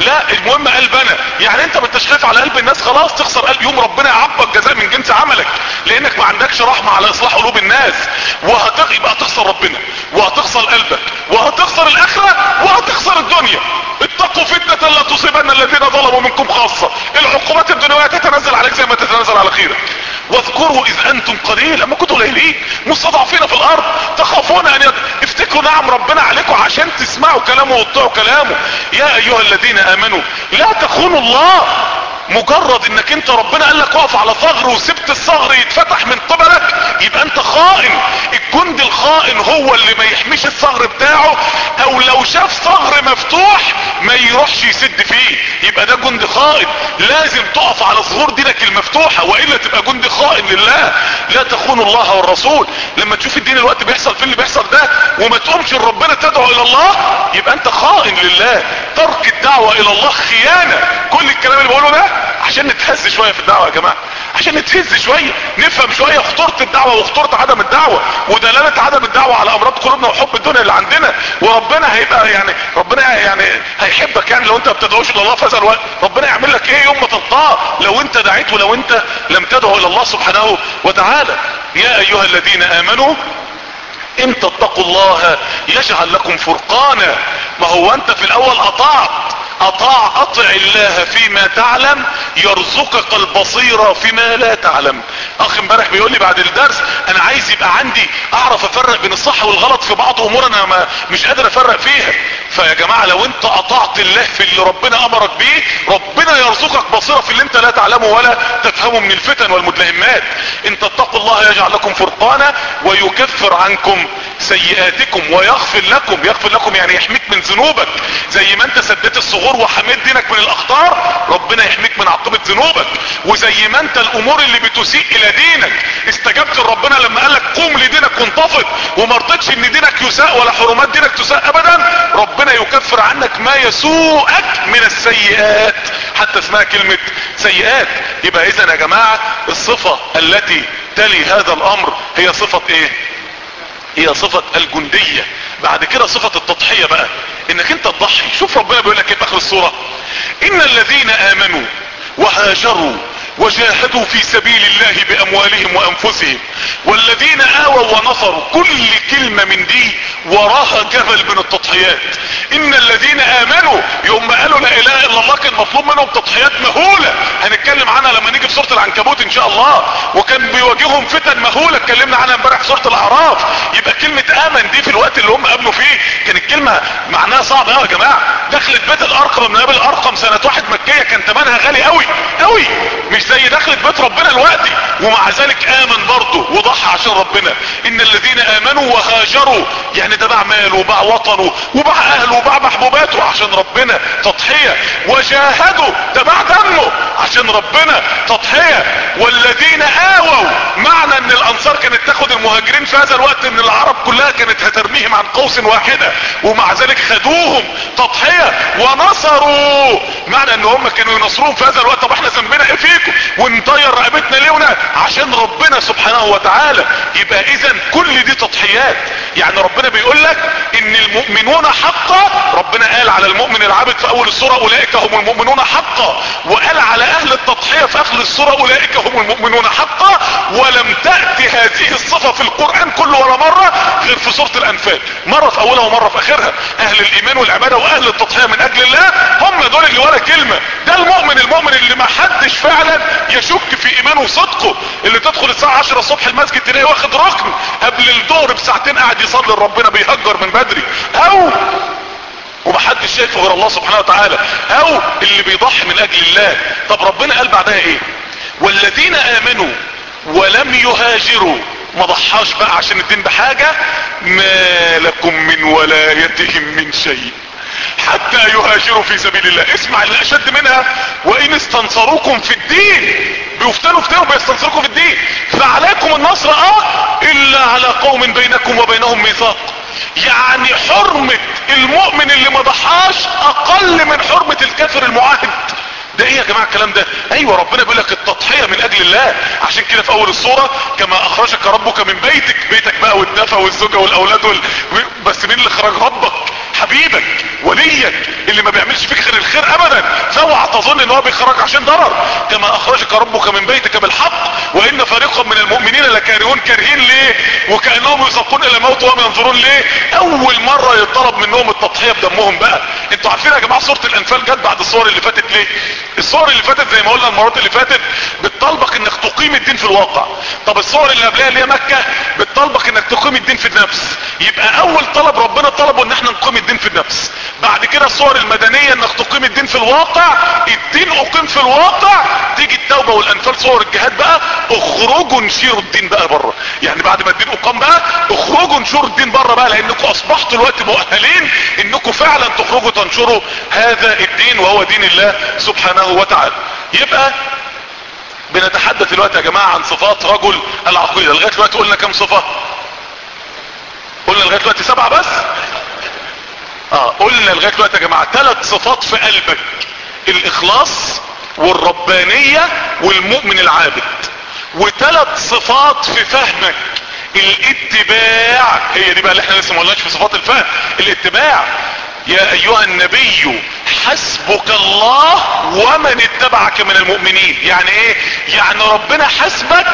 لا المهم قلبنا يعني أنت خايف على قلب الناس خلاص تخسر قلب يوم ربنا يعاقبك جزاء من جنس عملك. لأنك ما عندكش رحمة على إصلاح قلوب الناس. وهتغ يبقى هتخسر ربنا. وهتخسر قلبك. وهتخسر الآخرة. وهتخسر الدنيا. اتقوا فتنة لا تصيبن الذين ظلموا منكم خاصة. العقوبات الدنيوية تتنزل عليك زي ما تتنزل على خيرك. واذكروا إذ أنتم قليل لما كنتوا قليلين. مستضعفين في الأرض. افتكروا نعم ربنا عليكم عشان تسمعوا كلامه وتطيعوا كلامه. يا أيها الذين آمنوا لا تخونوا الله. مجرد انك انت ربنا قال لك اقف على ثغر وسبت الثغر يتفتح من قبلك يبقى انت خائن. الجند الخائن هو اللي ما يحميش الثغر بتاعه أو لو شاف ثغر مفتوح ما يروحش يسد فيه. يبقى ده جند خائن. لازم تقف على ظهور دينك المفتوحة والا تبقى جند خائن لله. لا تخونوا الله والرسول. لما تشوف الدين الوقت بيحصل في اللي بيحصل ده وما تقومش لربنا تدعو إلى الله يبقى انت خائن لله. ترك الدعوة إلى الله خيانة. كل الكلام اللي بقوله ده عشان نتهز شوية في الدعوة يا جماعة. عشان نتهز شوية نفهم شوية خطورة الدعوة وخطورة عدم الدعوة ودلالة عدم الدعوة على أمراض قلوبنا وحب الدنيا اللي عندنا. وربنا هيبقى يعني ربنا يعني هيحبك يعني لو أنت ما بتدعوش إلى الله الوقت. ربنا يعمل لك إيه يوم ما تلقاه؟ لو أنت دعيت ولو أنت لم تدعو إلى الله سبحانه وتعالى. يا أيها الذين آمنوا إن تتقوا الله يجعل لكم فرقانا. ما هو أنت في الأول أطعت. أطاع أطع الله فيما تعلم يرزقك البصيرة فيما لا تعلم. أخ امبارح بيقول لي بعد الدرس أنا عايز يبقى عندي أعرف أفرق بين الصح والغلط في بعض أمور أنا ما مش قادر أفرق فيها. فيا جماعة لو أنت أطعت الله في اللي ربنا أمرك بيه ربنا يرزقك بصيرة في اللي أنت لا تعلمه ولا تفهمه من الفتن والمدلهمات. إن تتقوا الله يجعل لكم فرقانا ويكفر عنكم سيئاتكم ويغفر لكم. يغفر لكم يعني يحميك من ذنوبك زي ما أنت سديت الصغور وحميت دينك من الأخطار ربنا يحميك من عقوبة ذنوبك. وزي ما انت الأمور اللي بتسيء إلى دينك. استجبت لربنا لما قالك قوم لدينك وانتفض. وما رضيتش إن دينك يساء ولا حرمات دينك تساء ابدا. ربنا يكفر عنك ما يسوءك من السيئات. حتى اسمها كلمة سيئات. يبقى اذا يا جماعة الصفة التي تلي هذا الأمر هي صفة إيه؟ هي صفة الجندية. بعد كده صفة التضحية بقى. إنك أنت تضحي. شوف ربنا بيقول لك إيه آخر الصورة إن الذين آمنوا وهاجروا وجاهدوا في سبيل الله بأموالهم وأنفسهم والذين آووا ونصروا كل كلمة من دي وراها جبل من التضحيات. إن الذين آمنوا يوم قالوا لا إله إلا الله كان مطلوب منهم تضحيات مهولة. هنتكلم عنها لما نيجي في سورة العنكبوت إن شاء الله. وكان بيواجههم فتن مهولة. اتكلمنا عنها امبارح في سورة الأعراف. يبقى كلمة آمن دي في الوقت اللي هم قابلوا فيه كانت كلمة معناها صعب قوي يا جماعة. دخلت بيت الأرقم من قبل الأرقم سنة واحد مكية كان تمنها غالي قوي قوي مش زي دخلت بيت ربنا دلوقتي. ومع ذلك آمن برضه وضحى عشان ربنا. إن الذين آمنوا وهاجروا يعني ده باع ماله وباع وطنه وباع اهله وباع محبوباته عشان ربنا تضحية. وجاهدوا ده باع دمه عشان ربنا تضحية. والذين آووا معنى إن الأنصار كانت تاخد المهاجرين في هذا الوقت إن العرب كلها كانت هترميهم عن قوس واحدة. ومع ذلك خدوهم تضحية ونصروا. معنى إن هم كانوا ينصروهم في هذا الوقت. طب إحنا ذنبنا إيه فيكم؟ ونطير رقبتنا ليه عشان ربنا سبحانه وتعالى. يبقى اذا كل دي تضحيات. يعني ربنا بيقول لك إن المؤمنون حقا. ربنا قال على المؤمن العابد في أول السورة أولئك هم المؤمنون حقا. وقال على أهل التضحية في آخر السورة أولئك هم المؤمنون حقا. ولم تأتي هذه الصفة في القرآن كله ولا مرة غير في سورة الأنفال. مرة في أولها ومرة في آخرها. أهل الإيمان والعبادة وأهل التضحية من أجل الله هم دول اللي ولا كلمة. ده المؤمن المؤمن اللي ما حدش فعلا يشك في إيمانه وصدقه. اللي تدخل الساعة 10 الصبح المسجد تلاقيه واخد ركن قبل الظهر بساعتين قاعد يصلي لربنا. بيهجر من بدري. أو ومحدش شايفه غير الله سبحانه وتعالى. أو اللي بيضحي من أجل الله. طب ربنا قال بعدها إيه؟ والذين آمنوا ولم يهاجروا. ما ضحاش بقى عشان الدين بحاجة؟ ما لكم من ولايتهم من شيء. حتى يهاجروا في سبيل الله. اسمع اللي أشد منها. وإن استنصروكم في الدين. بيفتنوا فتنوا بيستنصروكم في الدين. فعليكم النصر آه إلا على قوم بينكم وبينهم ميثاق. يعني حرمة المؤمن اللي ما ضحاش أقل من حرمة الكافر المعاهد. ده إيه يا جماعة الكلام ده؟ أيوه ربنا بيقول لك التضحية من أجل الله. عشان كده في أول الصورة كما أخرجك ربك من بيتك بيتك بقى والدفى والزوجة والأولاد وال... بس مين اللي خرج ربك؟ حبيبك وليك اللي ما بيعملش فيك غير الخير ابدا. فاوعى تظن إن هو بيخرج عشان ضرر. كما أخرجك ربك من بيتك بالحق وإن فريقا من المؤمنين لكارهون. كارهين ليه؟ وكأنهم يساقون إلى الموت وهم ينظرون ليه؟ أول مرة يطلب منهم التضحية بدمهم بقى. أنتوا عارفين يا جماعة سورة الأنفال جت بعد الصور اللي فاتت ليه؟ الصور اللي فاتت زي ما قلنا المرات اللي فاتت بتطالبك إنك تقيم الدين في الواقع. طب الصور اللي قبلها اللي هي مكة بتطالبك إنك تقيم الدين في النفس. يبقى أول طلب ربنا طلبه إن إحنا نقيم الدين. في النفس. بعد كده الصور المدنية انك تقيم الدين في الواقع الدين أقيم في الواقع تيجي التوبة والأنفال صور الجهاد بقى أخرجوا نشيروا الدين بقى بره يعني بعد ما الدين أقام بقى أخرجوا نشروا الدين بره بقى لأنكم أصبحتوا الوقت مؤهلين إنكم فعلا تخرجوا تنشروا هذا الدين وهو دين الله سبحانه وتعالى. يبقى بنتحدث دلوقتي يا جماعة عن صفات رجل العقيدة. لغاية دلوقتي قلنا كم صفة؟ قلنا لغاية دلوقتي سبعة بس؟ آه قلنا لغاية دلوقتي يا جماعة ثلاث صفات في قلبك الإخلاص والربانية والمؤمن العابد. وثلاث صفات في فهمك الاتباع هي دي بقى اللي إحنا لسه ما قلناش في صفات الفهم الاتباع. يا أيها النبي حسبك الله ومن اتبعك من المؤمنين. يعني إيه؟ يعني ربنا حسبك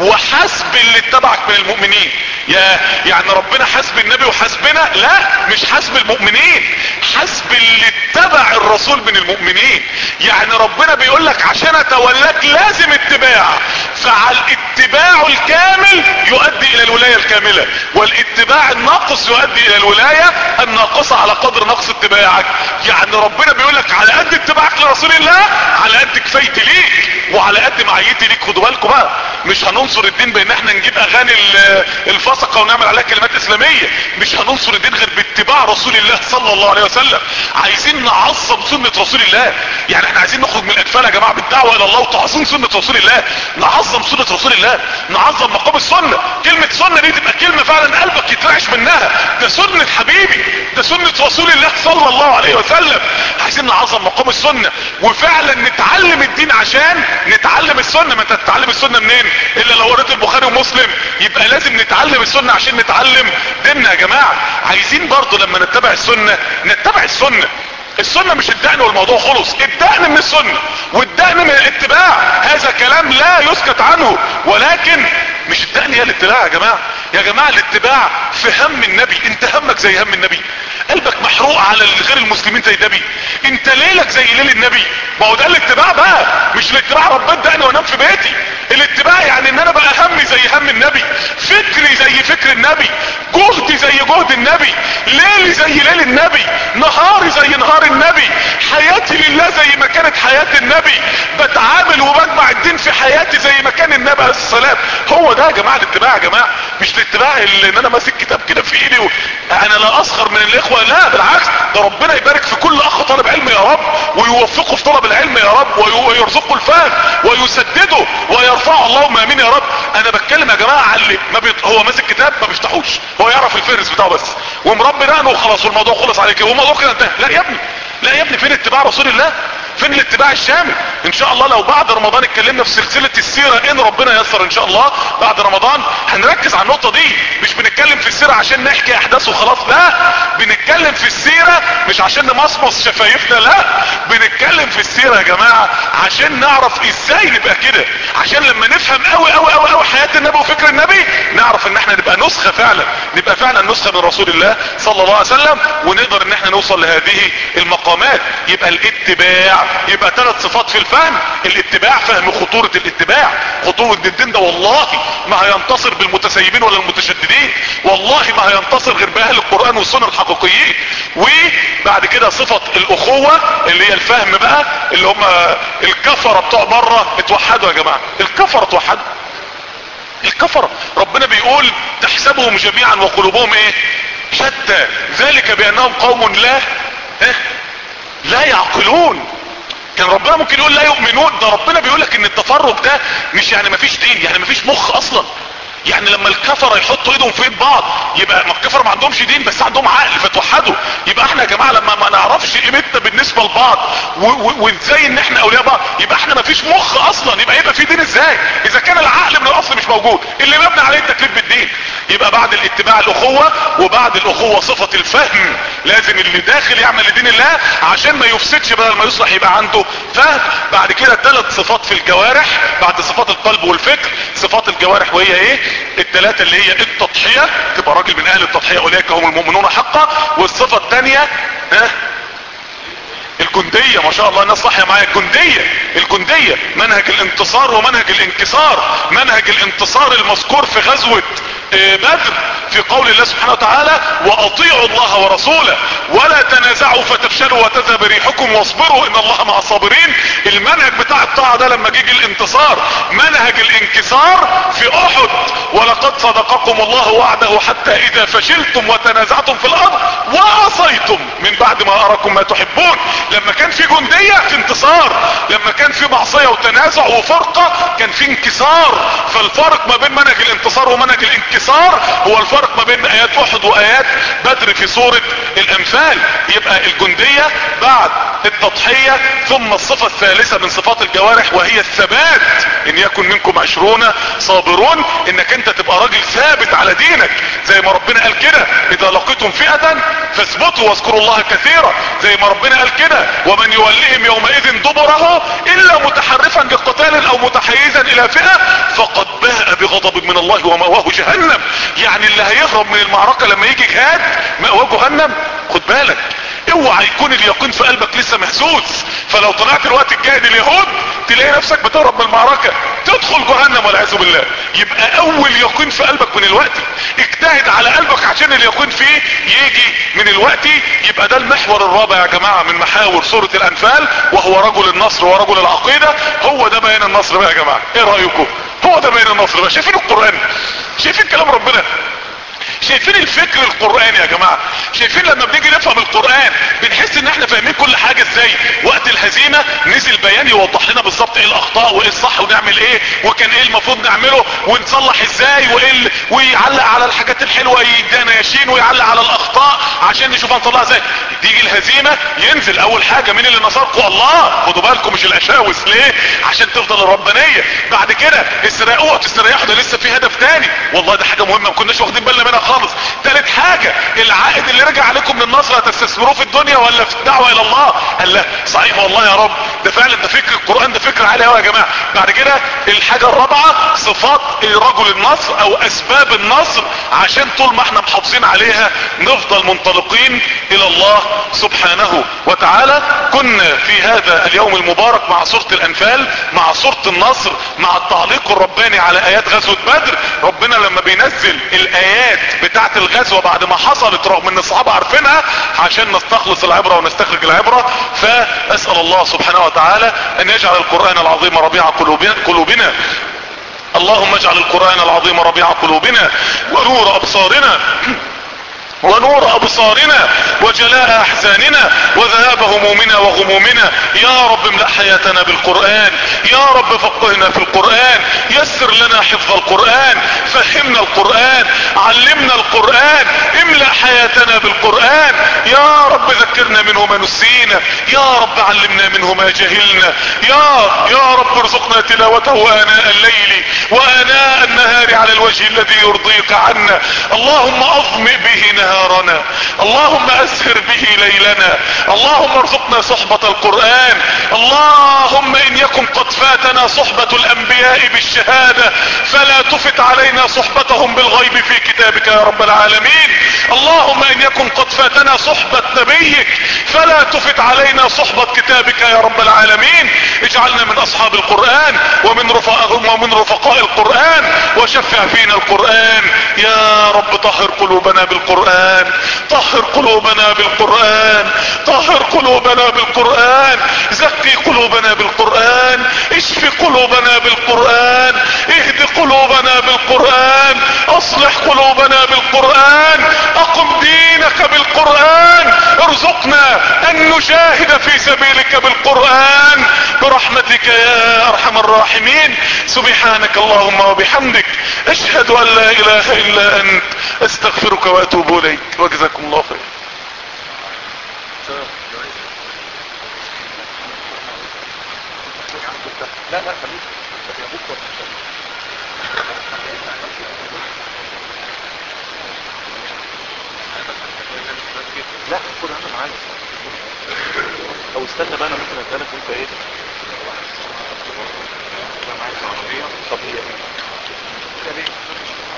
وحسب اللي اتبعك من المؤمنين. يا يعني ربنا حسب النبي وحسبنا؟ لا مش حسب المؤمنين حسب اللي اتبع الرسول من المؤمنين. يعني ربنا بيقول لك عشان أتولاك لازم اتباع. فعلى الاتباع الكامل يؤدي إلى الولاية الكاملة والاتباع الناقص يؤدي إلى الولاية الناقصة على قدر اتباعك. يعني ربنا بيقول لك على قد اتباعك لرسول الله على قد كفايتي ليك وعلى قد معيتي ليك. خدوا بالكم بقى. مش هننصر الدين بان إحنا نجيب اغاني الفسقة ونعمل عليها كلمات إسلامية. مش هننصر الدين غير باتباع رسول الله صلى الله عليه وسلم. عايزين نعظم سنة رسول الله. يعني إحنا عايزين نخرج من الاطفال يا جماعة بالدعوة إلى الله وتعظيم سنة رسول الله. نعظم سنة رسول الله. نعظم مقام السنة. كلمة سنة دي تبقى كلمة فعلا قلبك يترعش منها. ده سنة حبيبي. ده سنة رسول الله صلى الله عليه وسلم. عايزين نعظم مقام السنة. وفعلا نتعلم الدين عشان نتعلم السنة. ما انت تتعلم السنة منين؟ إلا لو قريت البخاري ومسلم يبقى لازم نتعلم السنة عشان نتعلم ديننا يا جماعة. عايزين برضو لما نتبع السنة نتبع السنة. السنة مش الدقن والموضوع خلص الدقن من السنة والدقن من الاتباع. هذا كلام لا يسكت عنه ولكن مش الدقن هي الاتباع يا جماعة. يا جماعة الاتباع في هم النبي. انت همك زي هم النبي. قلبك محروق على غير المسلمين زي النبي. انت ليلك زي ليل النبي. ما هو ده الاتباع بقى. مش الاتباع ربنا دقني وانام في بيتي. الاتباع يعني ان أنا بقى همي زي هم النبي. فكري زي فكر النبي. جهدي زي جهد النبي. ليلي زي ليل النبي. نهاري زي نهار النبي. حياتي لله زي ما كانت حياة النبي. بتعامل وبجمع الدين في حياتي زي ما كان النبي عليه السلام هو ده يا جماعة الاتباع يا جماعة. مش الاتباع اللي ان أنا ماسك كتاب كده في ايدي. أنا لا اسخر من الاخوة. لا بالعكس ده ربنا يبارك في كل اخ طالب علم يا رب ويوفقه في طلب العلم يا رب ويرزقه الفهم ويسدده ويرفعه. اللهم آمين يا رب. أنا بتكلم يا جماعة على اللي ما بيط... هو ماسك كتاب ما بيفتحوش. هو يعرف الفهرس بتاعه بس. ومربي دقنه وخلاص والموضوع خلص على كده والموضوع كده انتهى. لا يا ابني لا يا ابني فين اتباع رسول الله؟ فين الاتباع الشامل؟ إن شاء الله لو بعد رمضان اتكلمنا في سلسلة السيرة إن ربنا يسر إن شاء الله بعد رمضان هنركز على النقطة دي. مش بنتكلم في السيرة عشان نحكي أحداث وخلاص لا. بنتكلم في السيرة مش عشان نمصمص شفايفنا لا. بنتكلم في السيرة يا جماعة عشان نعرف إزاي نبقى كده. عشان لما نفهم قوي قوي قوي قوي حياة النبي وفكر النبي نعرف إن إحنا نبقى نسخة فعلا. نبقى فعلا نسخة من رسول الله صلى الله عليه وسلم ونقدر إن إحنا نوصل لهذه المقامات. يبقى الاتباع يبقى ثلاث صفات في الفهم. الاتباع فهم خطورة الاتباع. خطورة الدين ده والله ما هينتصر بالمتسيبين ولا المتشددين. والله ما هينتصر غير بأهل القرآن والسنة الحقيقيين. وبعد كده صفة الأخوة اللي هي الفهم بقى اللي هم الكفرة بتوع بره اتوحدوا يا جماعة. الكفرة اتوحدوا. الكفرة. ربنا بيقول تحسبهم جميعا وقلوبهم إيه؟ شتى. ذلك بأنهم قوم لا إيه؟ لا يعقلون. كان ربنا ممكن يقول لا يؤمنون ده ربنا بيقولك إن التفرق ده مش يعني مفيش دين يعني مفيش مخ أصلا. يعني لما الكفرة يحطوا ايدهم في ايد بعض يبقى ما الكفرة ما عندهمش دين بس عندهم عقل فتوحدوا. يبقى إحنا يا جماعة لما ما نعرفش قيمتنا بالنسبة لبعض وازاي ان إحنا اولياء بعض يبقى إحنا ما فيش مخ أصلا يبقى يبقى في دين إزاي؟ إذا كان العقل من الأصل مش موجود اللي مبني عليه التكليف بالدين. يبقى بعد الاتباع الأخوة وبعد الأخوة صفة الفهم لازم اللي داخل يعمل لدين الله عشان ما يفسدش بدل ما يصلح يبقى عنده فهم. بعد كده ثلاث صفات في الجوارح بعد صفات القلب والفكر صفات الجوارح وهي إيه؟ الثلاثة اللي هي التضحية تبقى راجل من أهل التضحية أولئك هم المؤمنون حقا. والصفة الثانية ها؟ الجندية ما شاء الله الناس صحية معايا. الجندية الجندية منهج الانتصار ومنهج الانكسار. منهج الانتصار المذكور في غزوة بدر في قول الله سبحانه وتعالى وأطيعوا الله ورسوله ولا تنازعوا فتفشلوا وتذهب ريحكم واصبروا إن الله مع الصابرين. المنهج بتاع الطاعة ده لما جيجي الانتصار منهج الانكسار في أحد ولقد صدقكم الله وعده حتى إذا فشلتم وتنازعتم في الأرض وعصيتم من بعد ما أراكم ما تحبون. لما كان في جندية في انتصار لما كان في معصية وتنازع وفرقة كان في انكسار. فالفرق ما بين منهج الانتصار ومنهج الانكسار هو الفرق ما بين آيات أحد وآيات بدر في سورة الانفال يبقى الجندية بعد التضحية ثم الصفة الثالثة من صفات الجوارح وهي الثبات. إن يكن منكم عشرون صابرون إنك أنت تبقى راجل ثابت على دينك. زي ما ربنا قال كده إذا لقيتم فئة فاثبتوا واذكروا الله كثيرا. زي ما ربنا قال كده ومن يوليهم يومئذ دبره إلا متحرفا لقتال أو متحيزا إلى فئة فقد باء بغضب من الله ومأواه جهنم. يعني اللي هيهرب من المعركة لما يجي جهاد مأواه جهنم. خد بالك. اوعى يكون اليقين في قلبك لسه مهزوز فلو طلعت الوقت الجاهد اليهود تلاقي نفسك بتهرب من المعركة. تدخل جهنم والعياذ بالله. يبقى اول يقين في قلبك من الوقت. اجتهد على قلبك عشان اليقين فيه يجي من الوقت. يبقى ده المحور الرابع يا جماعة من محاور سورة الأنفال وهو رجل النصر ورجل العقيدة. هو ده بيان النصر بقى يا جماعة. إيه رأيكم؟ هو ده بيان النصر بقى. شايفين القرآن؟ شايفين كلام ربنا؟ شايفين الفكر القرآني يا جماعة؟ شايفين لما بنيجي نفهم القرآن بنحس إن إحنا فاهمين كل حاجة إزاي؟ وقت الهزيمة نزل بيان يوضح لنا بالظبط إيه الأخطاء وإيه الصح ونعمل إيه وكان إيه المفروض نعمله ونصلح إزاي وإيه. ويعلق على الحاجات الحلوة يدانا ياشين ويعلق على الأخطاء عشان نشوف هنطلعها إزاي. تيجي الهزيمة ينزل أول حاجة مين اللي نصركم؟ الله! خدوا بالكم مش الأشاوس. ليه؟ عشان تفضل الربانية. بعد كده استريحوا تستريحوا ده لسه في هدف تاني. والله ده حاجة مهمة ما كناش واخدين بالنا منها خالص تالت حاجة العائد اللي رجع عليكم من النصر هتستثمروه في الدنيا ولا في الدعوة إلى الله؟ قال لا. صحيح والله يا رب. ده فعلا ده فكر القرآن ده فكر عالي قوي يا جماعة. بعد كده الحاجة الرابعة صفات رجل النصر أو أسباب النصر عشان طول ما إحنا محافظين عليها نفضل منطلقين إلى الله سبحانه وتعالى. كنا في هذا اليوم المبارك مع سورة الأنفال مع سورة النصر مع التعليق الرباني على آيات غزوة بدر. ربنا لما بينزل الآيات بتاعت الغزوة بعد ما حصلت رغم إن الصحابة عارفينها عشان نستخلص العبرة ونستخرج العبرة. فأسأل الله سبحانه وتعالى أن يجعل القرآن العظيم ربيع قلوبنا, قلوبنا. اللهم اجعل القرآن العظيم ربيع قلوبنا ونور أبصارنا. ونور أبصارنا وجلاء أحزاننا وذهاب همومنا وغمومنا. يا رب املأ حياتنا بالقرآن. يا رب فقهنا في القرآن. يسر لنا حفظ القرآن. فهمنا القرآن. علمنا القرآن. املأ حياتنا بالقرآن. يا رب ذكرنا منه ما نسينا. يا رب علمنا منه ما جهلنا. يا يا رب ارزقنا تلاوته اناء الليل وآناء النهار على الوجه الذي يرضيك عنا. اللهم اظمئ به نهارنا. اللهم أسهر به ليلنا. اللهم ارزقنا صحبة القرآن. اللهم إن يكن قد فاتنا صحبة الأنبياء بالشهادة فلا تفت علينا صحبتهم بالغيب في كتابك يا رب العالمين. اللهم إن يكن قد فاتنا صحبة نبيك فلا تفت علينا صحبة كتابك يا رب العالمين. اجعلنا من أصحاب القرآن ومن رفقاء ومن رفقاء القرآن وشفع فينا القرآن. يا رب طهر قلوبنا بالقرآن. طهر قلوبنا بالقرآن. طهر قلوبنا بالقرآن. زكي قلوبنا بالقرآن. اشف قلوبنا بالقرآن. اهد قلوبنا بالقرآن. اصلح قلوبنا بالقرآن. اقم دينك بالقرآن. ارزقنا أن نجاهد في سبيلك بالقرآن. برحمتك يا أرحم الراحمين. سبحانك اللهم وبحمدك. أشهد أن لا إله إلا أنت. أستغفرك وأتوب إليك. وجزاكم الله خير لا لا خليك يا بكره لا خد أنا معايا أو استنى بقى أنا ممكن ادالك وانت إيه أنا معاك العربيه طب هي